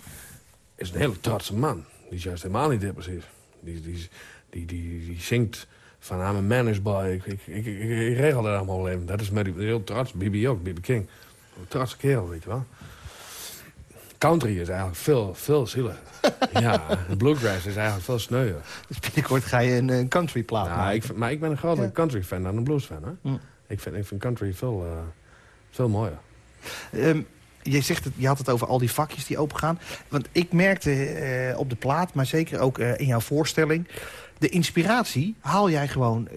is een hele trotse man. Die is juist helemaal niet depressief. Die, die, die, die, die zingt van I'm a man boy. Ik, ik, ik, ik, regel dat allemaal even. Dat is Muddy, heel trots. BB ook, BB King. Een trotse kerel, weet je wel country is eigenlijk veel, veel zieliger. <laughs> ja, bluegrass is eigenlijk veel sneuier.
Dus binnenkort ga je een, een country plaat
ja, Ik, maar ik ben een grotere country fan dan een blues fan. Hè? Mm. Ik, vind, ik vind country veel, uh, veel mooier.
Um, je, zegt het, je had het over al die vakjes die opengaan. Want ik merkte uh, op de plaat, maar zeker ook uh, in jouw voorstelling... de inspiratie haal jij gewoon...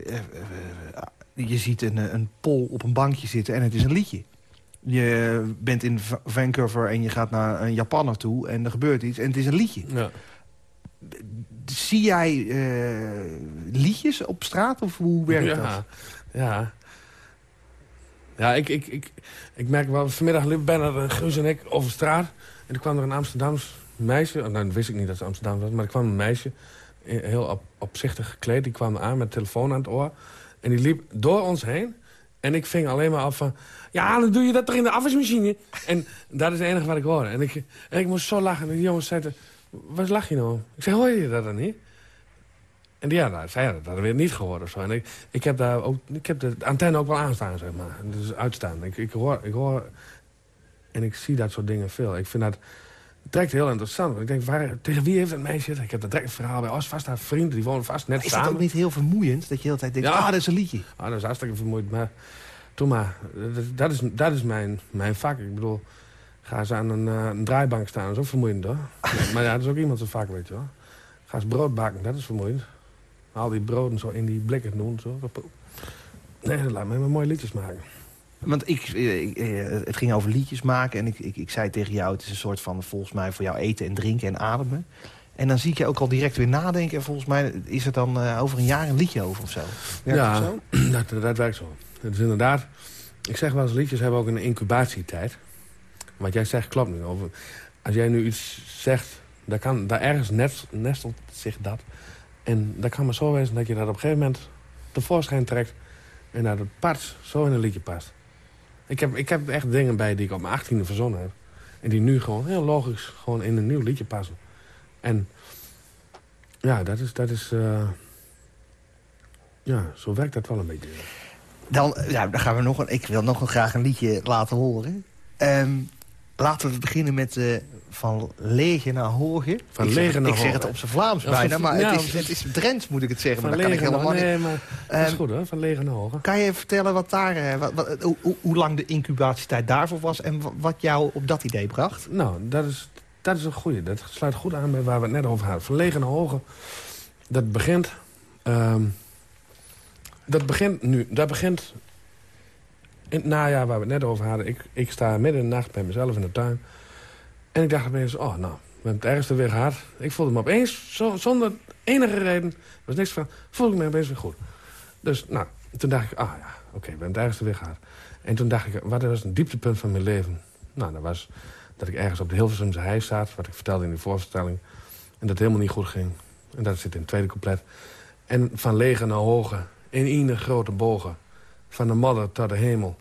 je ziet een, een pol op een bankje zitten en het is een liedje je bent in Vancouver en je gaat naar een Japaner toe... en er gebeurt iets en het is een liedje. Ja. Zie jij uh, liedjes op straat of hoe werkt
ja,
dat?
Ja, Ja, ik, ik, ik, ik merk wel, vanmiddag liepen bijna Guus en ik over straat. En er kwam er een Amsterdams meisje, oh, nou dat wist ik niet dat ze Amsterdam was... maar er kwam een meisje, eh, heel op, opzichtig gekleed, die kwam aan met telefoon aan het oor. En die liep door ons heen. En ik ving alleen maar af van... Ja, dan doe je dat toch in de afwasmachine? En dat is het enige wat ik hoorde. En ik, en ik moest zo lachen. En die jongens zeiden... Wat lach je nou? Ik zei, hoor je dat dan niet? En die, ja, nou, zei, ja, dat hadden we niet gehoord of zo. En ik, ik heb daar ook, ik heb de antenne ook wel aanstaan, zeg maar. Dus uitstaan. Ik, ik, hoor, ik hoor en ik zie dat soort dingen veel. Ik vind dat direct heel interessant. Want ik denk, waar, tegen wie heeft dat meisje? Ik heb dat direct verhaal bij Os, vast haar vrienden, die wonen vast net
is
samen.
Is het ook niet heel vermoeiend? Dat je de hele tijd denkt, ah, dat is een liedje.
Ah, dat is hartstikke vermoeiend. Maar, toen maar, dat, is, dat is mijn, mijn vak. Ik bedoel, ga ze aan een, uh, een draaibank staan, dat is ook vermoeiend, hoor. <laughs> maar ja, dat is ook iemand zijn vak, weet je wel. Ga ze brood bakken, dat is vermoeiend. Al die broden zo in die blikken doen, zo. Nee, laat mij maar mooie liedjes maken.
Want ik, eh, eh, het ging over liedjes maken en ik, ik, ik zei tegen jou... het is een soort van, volgens mij, voor jou eten en drinken en ademen. En dan zie ik je ook al direct weer nadenken. En volgens mij is het dan uh, over een jaar een liedje over of zo.
Werkt ja, zo? <clears throat> Dat, dat werkt zo. Het is inderdaad... Ik zeg wel eens, liedjes hebben ook een incubatietijd. Wat jij zegt klopt nu. Over, als jij nu iets zegt, daar, kan, daar ergens nest, nestelt zich dat. En dat kan maar zo wezen dat je dat op een gegeven moment tevoorschijn trekt... en dat het pas zo in een liedje past. Ik heb, ik heb echt dingen bij die ik op mijn achttiende verzonnen heb. En die nu gewoon heel logisch gewoon in een nieuw liedje passen. En ja, dat is... Dat is uh, ja, zo werkt dat wel een beetje.
Dan, ja, dan gaan we nog een, ik wil nog een, graag een liedje laten horen. Um, laten we beginnen met uh, van lege naar hoge.
Van lege naar
Ik zeg het op zijn Vlaams bijna, maar het, is, het is Drents moet ik het zeggen. maar dat kan ik helemaal niet. Nee,
maar dat is goed hoor, van lege naar hoge.
Kan je vertellen wat daar, uh, wat, wat, hoe, hoe, lang de incubatietijd daarvoor was... en wat jou op dat idee bracht?
Nou, dat is, dat is een goede. Dat sluit goed aan bij waar we het net over hadden. Van lege naar hoge, dat begint... Um, dat begint nu, dat begint in het najaar waar we het net over hadden. Ik, ik sta midden in de nacht bij mezelf in de tuin. En ik dacht opeens, oh nou, we hebben het ergste weer gehad. Ik voelde me opeens, zo, zonder enige reden, was niks van, voelde ik me opeens weer goed. Dus nou, toen dacht ik, ah ja, oké, we hebben het ergste weer gehad. En toen dacht ik, wat was een dieptepunt van mijn leven? Nou, dat was dat ik ergens op de Hilversumse hei zat, wat ik vertelde in die voorstelling. En dat het helemaal niet goed ging. En dat zit in het tweede couplet. En van lege naar hoge, in ene grote bogen. Van de modder tot de hemel.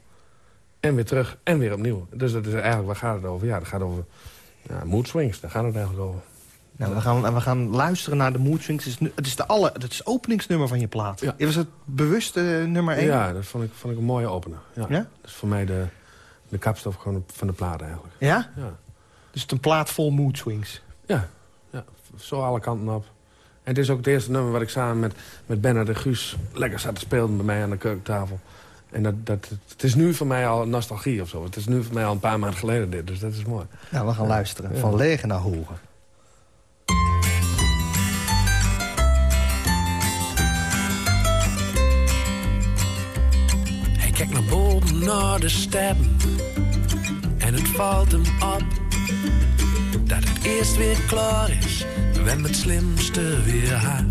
En weer terug en weer opnieuw. Dus dat is eigenlijk, waar gaat het over? Ja, dat gaat over ja, mood swings. Daar gaat het eigenlijk over.
Nou, we, gaan, we gaan luisteren naar de mood swings. Het is, het is, de alle, het is openingsnummer van je plaat. Ja. Was het bewuste nummer 1?
Ja, dat vond ik, vond ik een mooie opener. Ja? ja? Dat is voor mij de, de kapstof van de plaat eigenlijk.
Ja? Ja. Dus het een plaat vol mood swings?
Ja, ja. zo alle kanten op. En het is ook het eerste nummer wat ik samen met, met Bernard de Guus... lekker zat te spelen bij mij aan de keukentafel. En dat, dat, het is nu voor mij al nostalgie of zo. Het is nu voor mij al een paar maanden geleden dit, dus dat is mooi.
Nou, we gaan luisteren. Van lege naar hoge.
Hij kijkt naar boven, naar de sterren. En het valt hem op. Dat het eerst weer klaar is. Wenn het slimste weer had.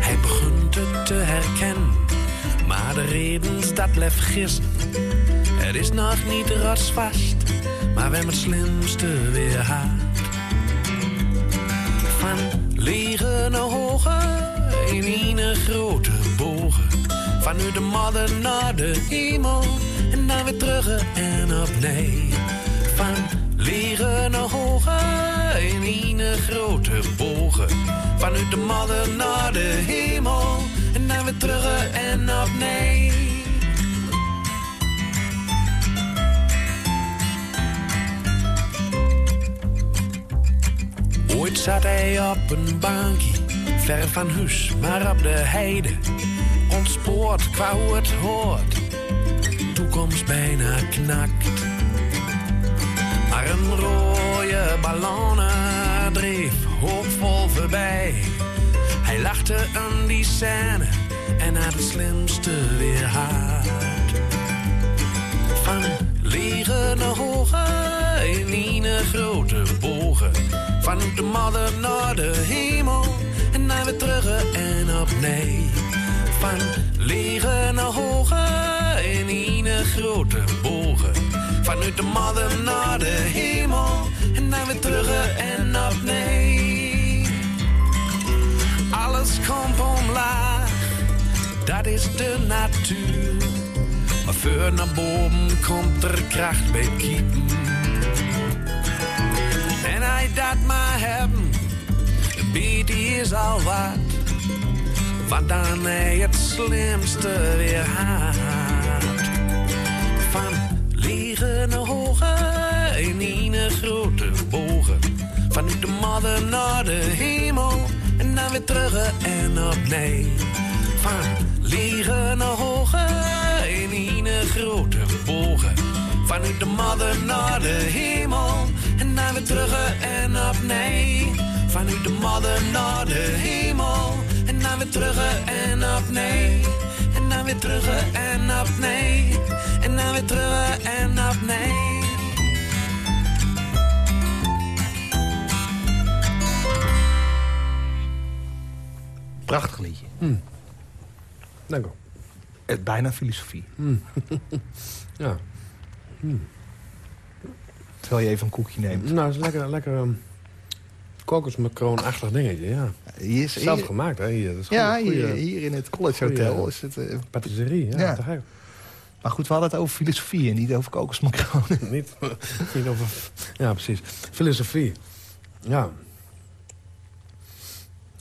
Hij begint het te herkennen maar de reden dat blijft gissen. Het is nog niet rasvast, maar we hebben het slimste weer haat. Van naar hoge, in een grote bogen. Van nu de modder naar de hemel, en dan weer terug en opnieuw. Van naar hoge, in een grote bogen. Van nu de modder naar de hemel en dan weer terug en opnieuw. Ooit zat hij op een bankje, ver van huis, maar op de heide. Ontspoord qua hoe het hoort, toekomst bijna knakt. Maar een rode ballon dreef hoopvol voorbij hij lachte aan die scène en had het slimste weer haat. Van lege naar hoge in een grote bogen. Van de modder naar de hemel en naar weer terug en opnieuw. Van lege naar hoge grote bogen. Vanuit de modder naar de hemel. En dan weer terug en opnieuw. Komt omlaag, dat is de natuur. Maar voor naar boven komt er kracht bij kiepen. En hij dat maar hebben, een beetje is al wat. Want dan hij het slimste weer haat. Van naar hoge in een grote bogen. Vanuit de modder naar de hemel en dan weer terug en opnieuw. Van lege naar hoge in een grote bogen. Vanuit de modder naar de hemel en dan weer terug en opnieuw. Vanuit de modder naar de hemel en dan weer terug en opnieuw. En dan weer terug en opnieuw. En dan weer terug en opnieuw.
Prachtig liedje.
Dank u.
Het bijna filosofie. <laughs>
Ja.
Terwijl je even een koekje neemt.
Nou, het is lekker, lekker um, kokosmacroon-achtig dingetje, ja.
Hier is,
Zelf
hier-
gemaakt, hè, hier. Dat is
ja,
goeie-
hier, hier in het College Hotel is het... eh,
patisserie, ja,
Ja.
te gek.
maar goed, we hadden het over filosofie en niet over kokosmacronen. <laughs>
Niet, niet over... Ja, precies. Filosofie. Ja.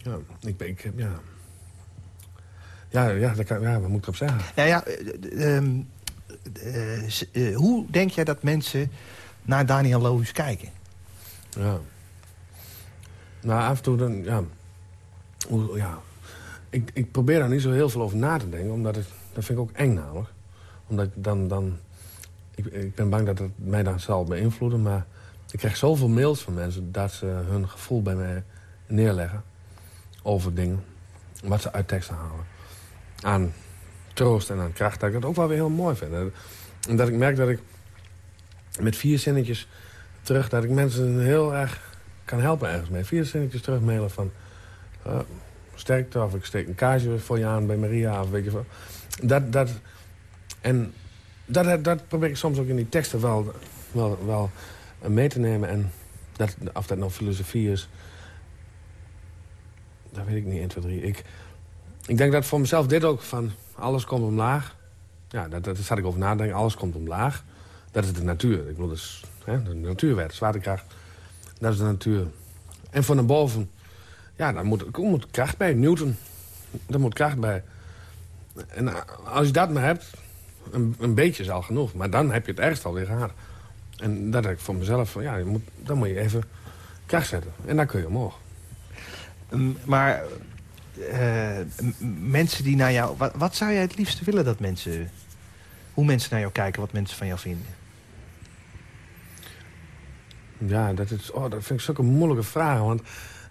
Ja, ik ben... Ik, ja. Ja, ja, dat kan, ja, wat moet ik erop zeggen?
Nou ja, eh, ehm, eh, s- eh, hoe denk jij dat mensen naar Daniel Lohuus kijken?
Ja. Nou, af en toe dan, ja... Ik, ik probeer daar niet zo heel veel over na te denken, omdat het, dat vind ik ook eng namelijk. Omdat ik dan, dan ik, ik ben bang dat het mij dan zal beïnvloeden, maar ik krijg zoveel mails van mensen dat ze hun gevoel bij mij neerleggen over dingen, wat ze uit teksten halen. Aan troost en aan kracht, dat ik dat ook wel weer heel mooi vind. En dat ik merk dat ik met vier zinnetjes terug... dat ik mensen heel erg kan helpen ergens mee. Vier zinnetjes terugmailen van... eh, sterkte of ik steek een kaartje voor je aan bij Maria of weet je wel. Dat, dat, en dat, dat, probeer ik soms ook in die teksten wel, wel, wel mee te nemen. En dat, of dat nou filosofie is... Dat weet ik niet, 1, 2, 3. Ik, ik denk dat voor mezelf dit ook van... alles komt omlaag. Ja, dat, dat, daar zat ik over nadenken. Alles komt omlaag. Dat is de natuur. Ik bedoel, is hè, de natuurwet, zwaartekracht. Dat is de natuur. En van naar boven, ja, daar moet, er moet kracht bij. Newton, daar moet kracht bij. En eh, als je dat maar hebt, een, een beetje is al genoeg. Maar dan heb je het ergst alweer gehad. En dat heb ik voor mezelf, ja, je moet, dan moet je even kracht zetten. En dan kun je omhoog.
Maar eh, mensen die naar jou... Wat, zou jij het liefste willen dat mensen... Hoe mensen naar jou kijken, wat mensen van jou vinden?
Ja, dat, is, oh, dat vind ik zulke moeilijke vragen. Want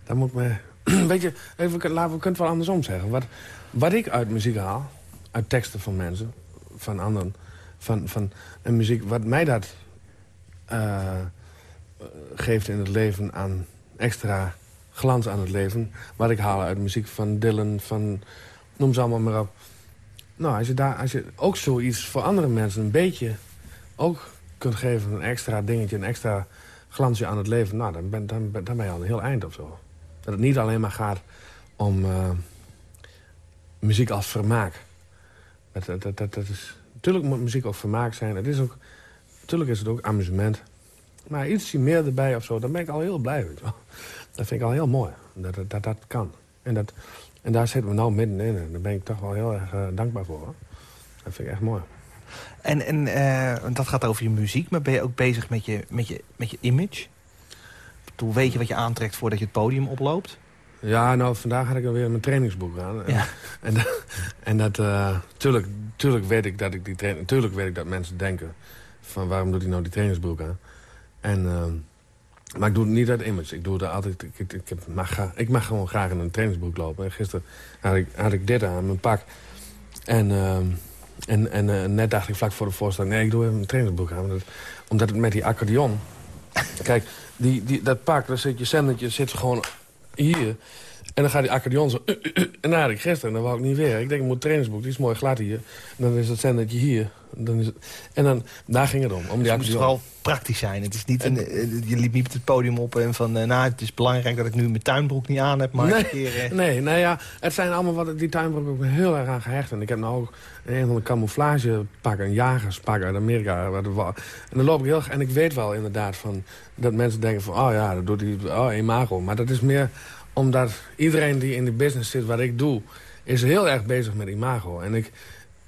dan moet me... <clears throat> Weet je, even, laten we het wel andersom zeggen. Wat, wat ik uit muziek haal, uit teksten van mensen, van anderen... Van, van, en muziek, wat mij dat eh, geeft in het leven aan extra glans aan het leven... wat ik haal uit muziek van Dylan, van... noem ze allemaal maar op. Nou, als je, daar, als je ook zoiets voor andere mensen een beetje ook kunt geven... een extra dingetje, een extra glansje aan het leven... nou, dan ben, dan, dan ben je al een heel eind of zo. Dat het niet alleen maar gaat om eh, muziek als vermaak. Dat, dat, dat, dat, is, natuurlijk moet muziek ook vermaak zijn. Het is ook, natuurlijk is het ook amusement. Maar ietsje meer erbij of zo, dan ben ik al heel blij. Weet wel. Dat vind ik al heel mooi, dat dat, dat, dat kan. En, dat, en daar zitten we nou middenin. En daar ben ik toch wel heel erg eh, dankbaar voor. Dat vind ik echt mooi.
En, en eh, dat gaat over je muziek, maar ben je ook bezig met je, met je, met je image? Toen weet je wat je aantrekt voordat je het podium oploopt?
Ja, nou, vandaag had ik alweer mijn trainingsboek aan. En,
Ja.
en, <laughs> dat- en dat, eh, tuurlijk, tuurlijk weet ik dat ik die tuurlijk weet ik dat mensen denken van waarom doet hij nou die trainingsbroek aan? En, ehm, maar ik doe het niet uit image. Ik doe het altijd. Ik, ik, mag, ik gewoon graag in een trainingsbroek lopen. En gisteren had ik, had ik dit aan, mijn pak. En, ehm, en, en eh, net dacht ik vlak voor de voorstelling, nee, ik doe even een trainingsbroek aan. Omdat, het met die accordeon. <laughs> Kijk, die, die, dat pak, daar zit je zendertje zit gewoon hier. En dan gaat die accordeon zo... <clears throat> en dan had ik gisteren, en dan wou ik niet weer. Ik denk, ik moet trainingsboek, die is mooi glad hier. En dan is het zendertje hier. Dan is het, en dan, daar ging het om, om die
Het moet vooral praktisch zijn. Het is niet een, je liep niet het podium op en van... eh, nou, het is belangrijk dat ik nu mijn tuinbroek niet aan heb, maar
Nee,
keer... eh,
nee, nou ja, het zijn allemaal wat die tuinbroek ook heel erg aan gehecht. En ik heb nou ook een van de camouflagepakken, een jagerspak uit Amerika. wat wa- En dan loop ik heel en ik weet wel inderdaad van dat mensen denken van, oh ja, dat doet hij, oh imago. Maar dat is meer omdat iedereen die in de business zit wat ik doe, is heel erg bezig met imago. En ik,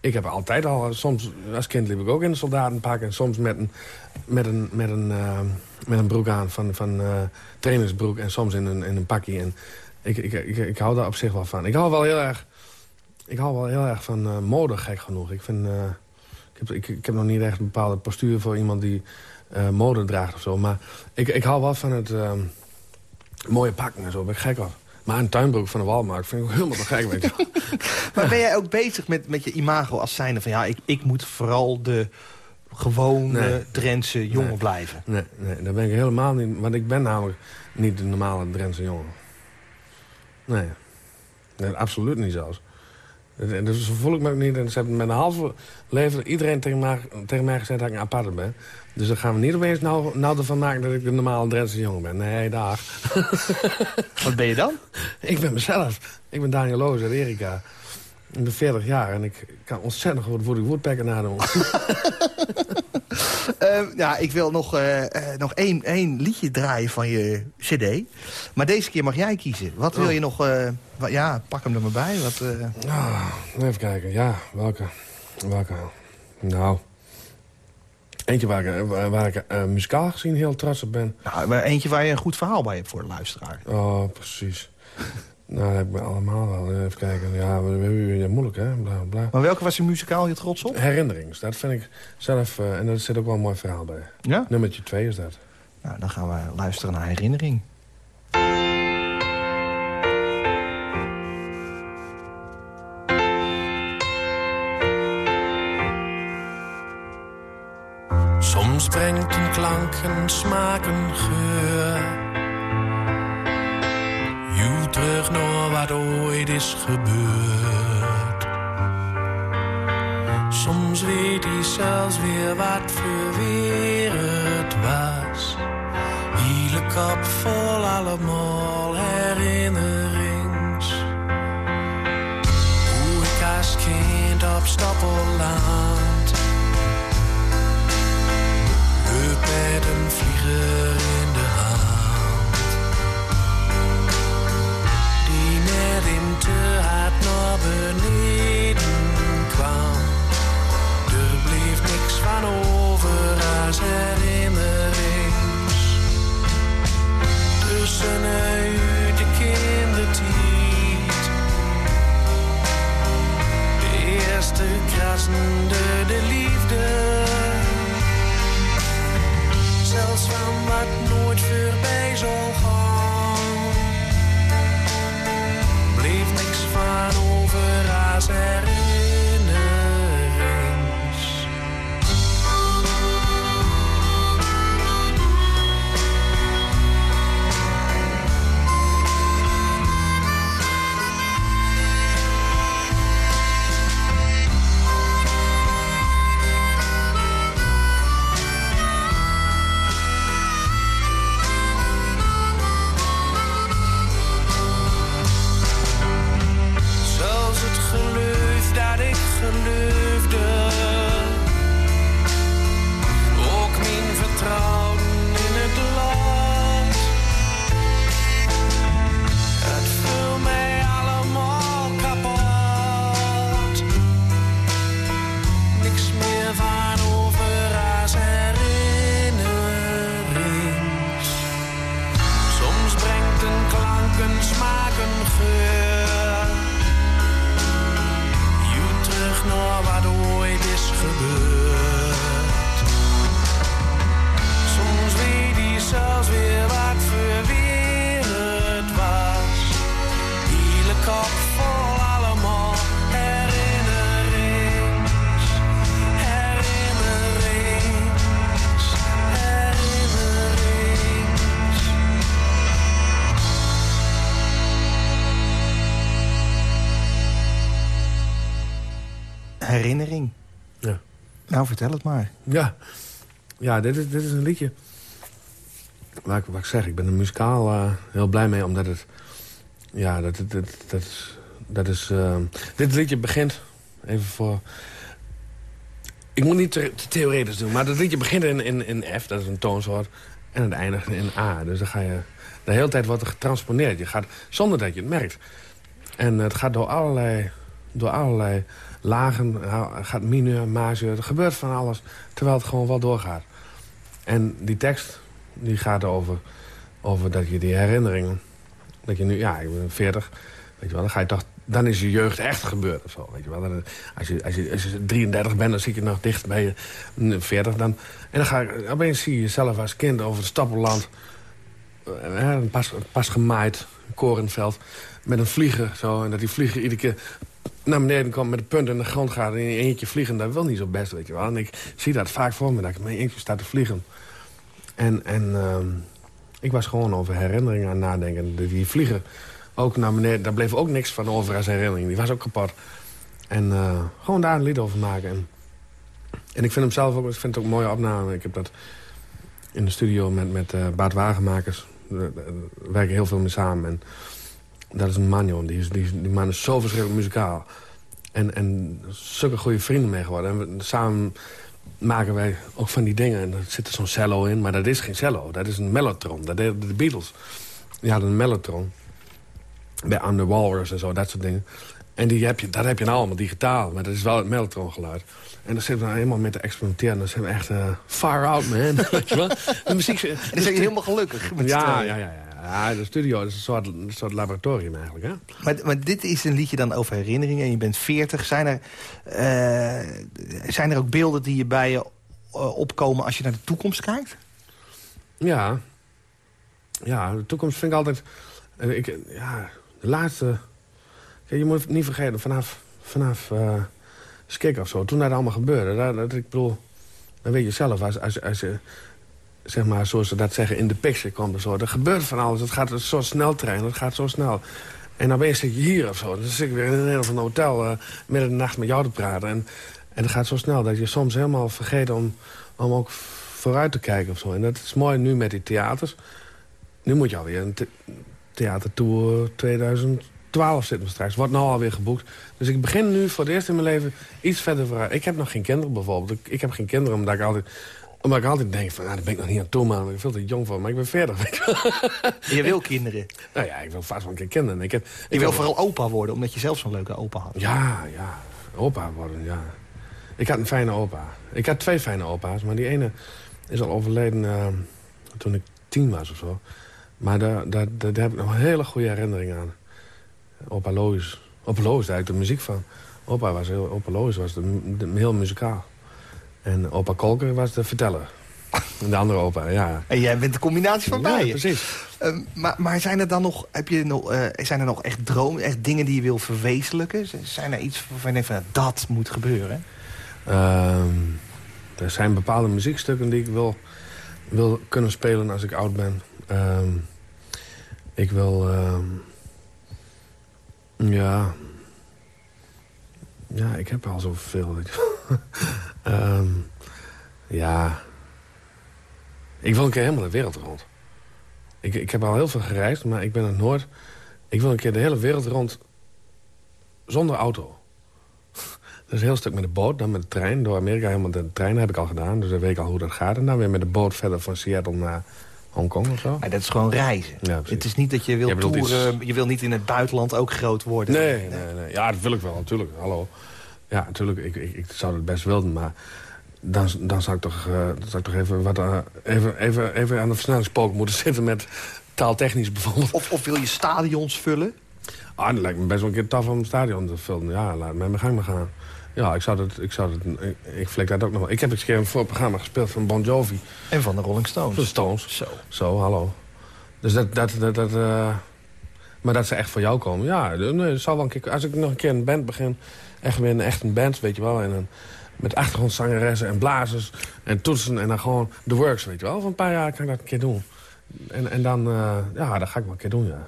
ik heb altijd al, soms als kind liep ik ook in een soldatenpak en soms met een, met een, met een, eh, met een broek aan van, van eh, trainersbroek en soms in een, in een pakje. En ik, ik, ik, ik hou daar op zich wel van. Ik hou wel heel erg, ik hou wel heel erg van eh, mode, gek genoeg. Ik, vind, eh, ik, heb, ik, heb nog niet echt een bepaalde postuur voor iemand die eh, mode draagt of zo. Maar ik, ik hou wel van het eh, mooie pakken en zo. Ben ik gek op. Maar een tuinbroek van de Walmart vind ik ook helemaal te gek. Weet je. <laughs>
Maar ben jij ook bezig met, met je imago als zijnde van... ja, ik, ik moet vooral de gewone
Nee.
Drentse jongen
Nee.
blijven?
Nee, nee, dat ben ik helemaal niet. Want ik ben namelijk niet de normale Drentse jongen. Nee. nee absoluut niet zelfs. En Dus zo voel ik me ook niet. En ze hebben met een halve leven iedereen tegen mij, tegen mij gezegd dat ik een aparte ben. Dus dan gaan we niet opeens nou, nou ervan maken dat ik de normale Drentse jongen ben. Nee, dag. <laughs>
Wat ben je dan?
ik ben mezelf. Ik ben Daniel Loos uit Erika. Ik ben 40 jaar en ik kan ontzettend goed Woody Woodpecker nadoen. <laughs> <laughs>
Eh, ja, ik wil nog, eh, eh, nog één, één liedje draaien van je cd. Maar deze keer mag jij kiezen. Wat wil
Oh.
je nog... eh, ja, pak hem er maar bij. Wat,
Ah, even kijken. Ja, welke? Welke? Nou... Eentje waar ik, waar waar ik eh, muzikaal gezien heel trots op ben.
nou, eentje waar je een goed verhaal bij hebt voor de luisteraar.
Oh, precies. <laughs> nou, dat heb ik me allemaal wel. Even kijken. Ja, ja moeilijk, hè? Bla, bla.
Maar welke was je muzikaal je trots op?
Herinnerings, dat vind ik zelf... eh, en daar zit ook wel een mooi verhaal bij.
Ja?
Nummertje 2 is dat.
Nou, dan gaan we luisteren naar Herinnering.
Soms brengt een klank een smaak, een geur. Je terug naar wat ooit is gebeurd. Soms weet hij zelfs weer wat voor weer het was. Hele kop vol allemaal herinnerings. Hoe ik als kind op Stoppelland Hup in de hand. Die net in naar beneden kwam. Er bleef niks van over als herinnerings. Tussenuit de kindertijd. De eerste krassende de liefde wat nooit voorbij zal gaan. Bleef niks van over als herinnerings.
divine.
Nou, vertel het maar.
Ja, ja dit, is, dit is een liedje. Waar ik, wat ik zeg, ik ben er muzikaal uh, heel blij mee, omdat het... Ja, dat, dat, dat, dat is... Uh, dit liedje begint, even voor... Ik moet niet te, te theoretisch doen, maar dat liedje begint in, in, in F, dat is een toonsoort. En het eindigt in A. Dus dan ga je... De hele tijd wordt er getransponeerd. Je gaat, zonder dat je het merkt. En het gaat door allerlei, door allerlei lagen. Het gaat mineur, majeur. Er gebeurt van alles. Terwijl het gewoon wel doorgaat. En die tekst die gaat over, over dat je die herinneringen... Dat je nu, ja, ik ben 40. Weet je wel, dan ga je toch dan is je jeugd echt gebeurd of zo. Weet je wel. Als, je, als, je, als je 33 bent, dan zit je nog dicht bij je 40. Dan, en dan ga je, opeens zie je jezelf als kind over het stappenland... Eh, pas, pas gemaaid, korenveld, met een vlieger. Zo, en dat die vlieger iedere keer naar beneden komt met de punt in de grond gaat... en in eentje vliegen, dat wil niet zo best, weet je wel. En ik zie dat vaak voor me, dat ik eentje sta te vliegen. En, en uh, ik was gewoon over herinneringen aan nadenken. Die vlieger ook naar beneden, daar bleef ook niks van over als herinnering. Die was ook kapot. En uh, gewoon daar een lied over maken. En, en ik vind hem zelf ook, ik vind het ook een mooie opname. Ik heb dat in de studio met, met uh, Baat Wagenmakers. We werken heel veel mee samen. En dat is een man. Die, is, die, die man is zo verschrikkelijk muzikaal. En, en zulke goede vrienden mee geworden. En we, samen maken wij ook van die dingen. En er zit er zo'n cello in, maar dat is geen cello. Dat is een mellotron. Dat deden de Beatles. Die hadden een mellotron. Bij The Walrus en zo, dat soort dingen. En die heb je, dat heb je nou allemaal digitaal. Maar dat is wel het mellotron geluid. En dan zitten we nou helemaal met te experimenteren. Dan zijn we echt uh, far out, man. <laughs> Weet je wel? De muziek...
Dan ben je helemaal gelukkig. Met
ja, ja, ja, ja. Ja, de studio is een soort, een soort laboratorium eigenlijk. Hè?
Maar, maar dit is een liedje dan over herinneringen. En je bent 40. Zijn er, uh, zijn er ook beelden die je bij je uh, opkomen als je naar de toekomst kijkt?
Ja. Ja, de toekomst vind ik altijd... Uh, ik, ja, de laatste... Kijk, je moet niet vergeten, vanaf, vanaf uh, Skik of zo, toen dat allemaal gebeurde... Dat, dat, ik bedoel, dan weet je zelf, als, als, als je zeg maar, zoals ze dat zeggen, in de picture komt. Zo. er gebeurt van alles. Het gaat zo snel trein, het gaat zo snel. En dan zit je hier of zo. Dan zit ik weer in een van een hotel uh, midden in de nacht met jou te praten. En, en het gaat zo snel dat je soms helemaal vergeet om, om ook vooruit te kijken of zo. En dat is mooi nu met die theaters. Nu moet je alweer een the theatertour 2012 zitten straks. Wordt nou alweer geboekt. Dus ik begin nu voor het eerst in mijn leven iets verder vooruit. Ik heb nog geen kinderen bijvoorbeeld. Ik, ik heb geen kinderen omdat ik altijd omdat ik altijd denk van, nou, daar ben ik nog niet aan toe, man. Ik ben veel te jong voor, maar ik ben verder. <laughs>
je wil kinderen?
Nou ja, ik wil vast wel een keer kinderen. Ik heb,
je wil vooral opa worden, omdat je zelf zo'n leuke opa had.
Ja, ja. Opa worden, ja. Ik had een fijne opa. Ik had twee fijne opa's, maar die ene is al overleden uh, toen ik tien was of zo. Maar daar, daar, daar, heb ik nog een hele goede herinnering aan. Opa Lois. Opa Lois, daar heb ik de muziek van. Opa, was heel, opa Lois was de, de, heel muzikaal. En opa Kolker was de verteller. De andere opa, ja.
En jij bent de combinatie van beiden.
Ja, precies.
Uh, maar, maar zijn er dan nog, heb je nog, uh, zijn er nog echt dromen, echt dingen die je wil verwezenlijken? Zijn er iets waarvan je denkt van, dat moet gebeuren?
Uh, er zijn bepaalde muziekstukken die ik wil, wil kunnen spelen als ik oud ben. Ehm, ik wil, ehm, ja... Ja, ik heb al zoveel. um, <laughs> ja. Ik wil een keer helemaal de wereld rond. Ik, ik heb al heel veel gereisd, maar ik ben het nooit... Ik wil een keer de hele wereld rond zonder auto. <laughs> Dus een heel stuk met de boot, dan met de trein. Door Amerika helemaal de trein heb ik al gedaan. Dus dan weet ik al hoe dat gaat. En dan weer met de boot verder van Seattle naar Hongkong of zo.
Maar dat is gewoon reizen.
Ja,
het is niet dat je wil toeren. Iets... Je wil niet in het buitenland ook groot worden.
Nee, nee, nee. Ja, dat wil ik wel, natuurlijk. Hallo. Ja, natuurlijk. Ik, ik, ik zou het best willen, maar dan, dan, zou ik toch, uh, dan zou ik toch even, wat, uh, even, even, even aan de versnellingspook moeten <laughs> zitten met taaltechnisch bijvoorbeeld.
Of, of wil je stadions vullen?
Ah, dat lijkt me best wel een keer taf om een stadion te vullen. Ja, laat mij mijn gang maar gaan. Ja, ik zou dat, ik zou dat, ik, ik flik dat ook nog wel. Ik heb eens een voor het programma gespeeld van Bon Jovi.
En van de Rolling Stones.
De Stones.
Zo.
Zo, hallo. Dus dat, dat, dat, dat uh, maar dat ze echt voor jou komen, ja, nee, zal wel een keer, als ik nog een keer een band begin, echt weer een echt een band, weet je wel, en een, met achtergrondzangeressen en blazers en toetsen en dan gewoon de works, weet je wel. Van een paar jaar kan ik dat een keer doen. En, en dan, uh, ja, dat ga ik wel een keer doen, ja.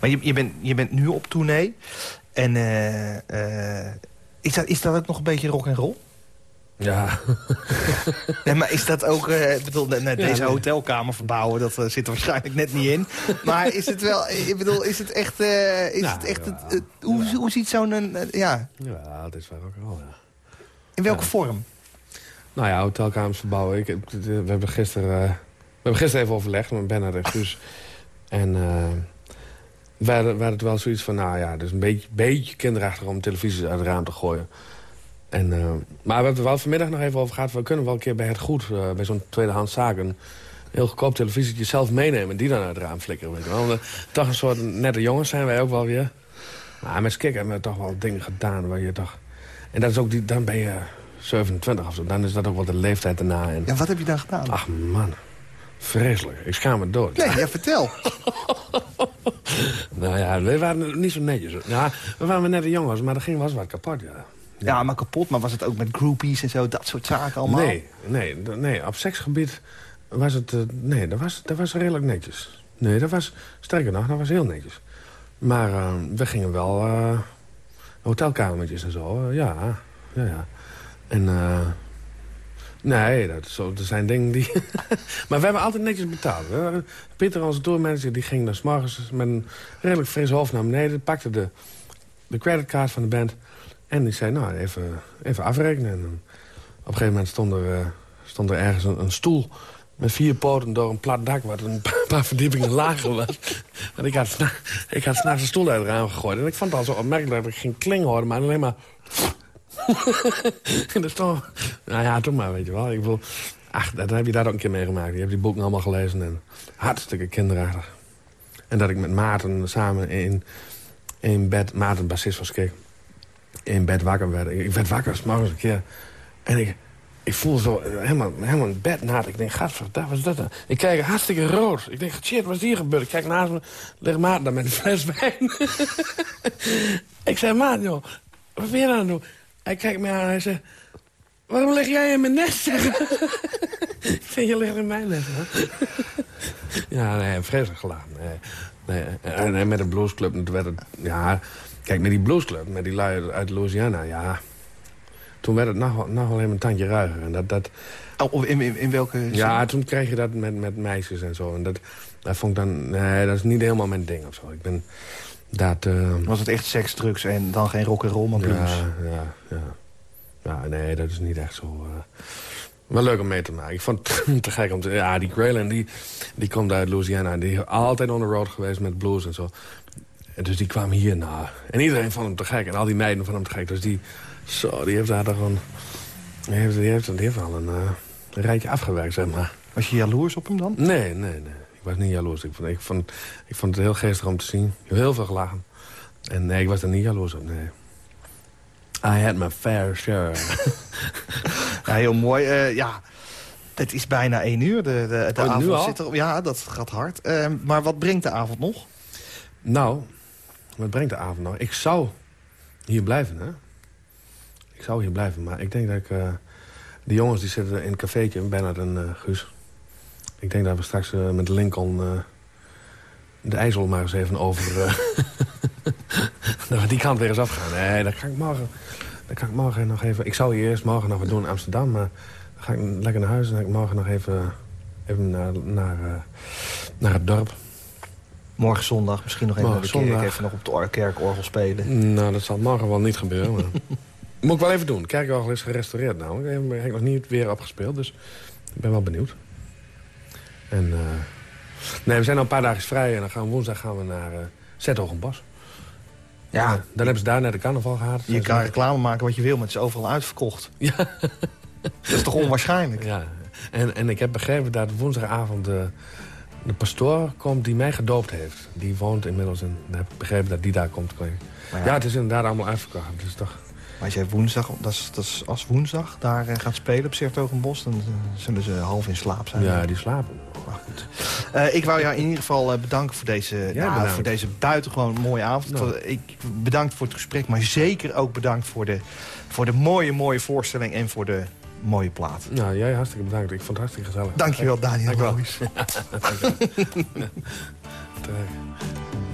Maar je, je, bent, je bent nu op tournee en uh, Is dat, is dat ook nog een beetje rock and roll?
Ja. <laughs>
Nee, maar is dat ook... eh, ik bedoel, net deze
nee.
hotelkamer verbouwen, dat eh, zit er waarschijnlijk net niet in. Maar is het wel... Ik bedoel, is het echt... eh, is
Nou,
het echt
ja.
het, het- hoe, hoe ziet zo'n... een, ja,
Ja, het is wel ook wel, ja.
in welke vorm?
Nou ja, hotelkamers verbouwen. Ik, we hebben gisteren, we hebben gisteren even overlegd met Bernard en Guus. En eh we hadden, we hadden het wel zoiets van... nou ja, dus een beetje, beetje kinderachtig om televisie uit het raam te gooien. En, eh, maar we hebben er wel vanmiddag nog even over gehad. We kunnen wel een keer bij het goed, eh, bij zo'n tweedehands zaak... een heel goedkoop televisietje zelf meenemen... en die dan uit het raam flikkeren. Weet je wel. Eh, toch een soort nette jongens zijn wij ook wel weer. Maar met Skik hebben we toch wel dingen gedaan waar je toch... En dat is ook die, dan ben je 27 of zo. Dan is dat ook wel de leeftijd daarna. En,
Ja, wat heb je dan gedaan?
Ach man, vreselijk. Ik schaam me dood.
Nee, ja, vertel. <laughs>
Nou ja, we waren niet zo netjes. Ja, we waren net jongens, maar er ging was wat kapot, ja.
Ja, maar kapot. Maar was het ook met groupies en zo, dat soort zaken allemaal?
Nee, nee, nee, op seksgebied was het... eh, nee, dat was, dat was redelijk netjes. Nee, dat was, sterker nog, dat was heel netjes. Maar eh, we gingen wel eh, hotelkamertjes en zo, ja, ja, ja. En eh, nee, dat, zo, dat zijn dingen die... <laughs> maar we hebben altijd netjes betaald. Pieter, onze tourmanager, die ging dan 's morgens met een redelijk fris hoofd naar beneden... pakte de, de creditcard van de band en die zei, nou, even, even afrekenen. Op een gegeven moment stond er, eh, stond er ergens een, stoel met vier poten door een plat dak... wat een <laughs> paar verdiepingen lager was. En ik had, ik had s'nachts een stoel uit het raam gegooid. En ik vond het al zo opmerkelijk dat ik geen kling hoorde, maar alleen maar... <laughs> dat stond... Nou ja, toen maar, weet je wel. Ik bedoel, ach, dan heb je daar ook een keer meegemaakt. Je hebt die boeken allemaal gelezen en hartstikke kinderachtig. En dat ik met Maarten samen in, in bed... Maarten, bassist van Skik in bed wakker werd. Ik werd wakker, s'morgens een keer. En ik, ik voel zo helemaal, helemaal in bed naad. Ik denk, gadverdamme, wat is dat dan? Ik kijk hartstikke rood. Ik denk, shit, wat is hier gebeurd? Ik kijk naast me, ligt Maarten daar met een fles wijn. <laughs> ik zei, Maarten, joh, wat ben je aan het doen? Hij kijkt me aan en hij zegt... Waarom lig jij in mijn nest, zeg? <laughs> ik vind je ligt in mijn nest, hè? ja, nee, vreselijk gelachen. Nee, nee. En, en met de bluesclub toen werd het... Ja, kijk, met die bluesclub, met die lui uit Louisiana, ja... Toen werd het nog, wel- nog wel even een tandje ruiger. En dat, dat,
Oh, in, in, in welke zin?
ja, toen kreeg je dat met, met meisjes en zo. En dat, dat vond ik dan... Nee, dat is niet helemaal mijn ding of zo. Ik ben... Dat... eh,
Was het echt seks, drugs en dan geen rock en roll, maar blues?
ja, ja, ja. Ja, nee, dat is niet echt zo... eh maar leuk om mee te maken. Ik vond het <laughs> te gek om te... Ja, die Grayland, die, die komt uit Louisiana. Die is altijd on the road geweest met blues en zo. En dus die kwam hier, nou... En iedereen vond hem te gek. En al die meiden vonden hem te gek. Dus die... Zo, die heeft daar een... Die heeft, die heeft, die heeft al een, eh, een rijtje afgewerkt, zeg maar.
Was je jaloers op hem dan?
Nee, nee, nee. Ik was niet jaloers. Ik vond, ik vond, ik vond het heel geestig om te zien. Heel veel gelachen. En nee, ik was er niet jaloers op, nee. I had my fair share. <laughs>
Ja, heel mooi. Eh, ja, het is bijna één uur. De, de, de
Oh,
avond zit er... Ja, dat gaat hard. Eh, maar wat brengt de avond nog?
nou, wat brengt de avond nou? Ik zou hier blijven, hè? Ik zou hier blijven, maar ik denk dat ik... eh die jongens die zitten in een cafeetje, Bernard en eh, Guus. Ik denk dat we straks eh, met Lincoln eh, de IJssel maar eens even over... <laughs> dat we die kant weer eens afgaan. Nee, dat kan ik morgen... Dan kan ik morgen nog even... Ik zou hier eerst morgen nog wat doen in Amsterdam, maar... Dan ga ik lekker naar huis en dan ga ik morgen nog even, even naar, naar, naar het dorp.
Morgen zondag, misschien nog even
Morgen
naar de kerk. Even nog op de or- kerkorgel spelen.
Nou, dat zal morgen wel niet gebeuren. Maar... <laughs> Moet ik wel even doen. Kerkorgel is gerestaureerd namelijk. Ik heb- nog niet weer opgespeeld, dus ik ben wel benieuwd. En, eh, nee, we zijn al een paar dagen vrij en dan gaan we woensdag gaan we naar uh, Zetogenbos.
Ja,
dan hebben ze daar net de carnaval gehad.
je kan reclame maken wat je wil, maar het is overal uitverkocht.
Ja.
Dat is toch onwaarschijnlijk?
Ja, en, en ik heb begrepen dat woensdagavond de, de pastoor komt die mij gedoopt heeft. Die woont inmiddels in... Dan heb ik begrepen dat die daar komt. Ja,
ja,
het is inderdaad allemaal uitverkocht. Is toch...
Maar als jij woensdag, dat is, dat is als woensdag daar eh, gaat spelen op Sertogenbos... dan zullen ze half in slaap zijn.
Ja, die slapen.
Maar goed. Eh, ik wou jou in ieder geval eh, bedanken voor deze, ja,
bedankt.
voor deze buitengewoon mooie avond.
Nou.
Ik bedankt voor het gesprek, maar zeker ook bedankt voor de, voor de mooie, mooie voorstelling en voor de mooie plaat.
Nou, jij hartstikke bedankt. Ik vond het hartstikke gezellig.
Dankjewel, Daniel
Dank je wel. <laughs> <laughs>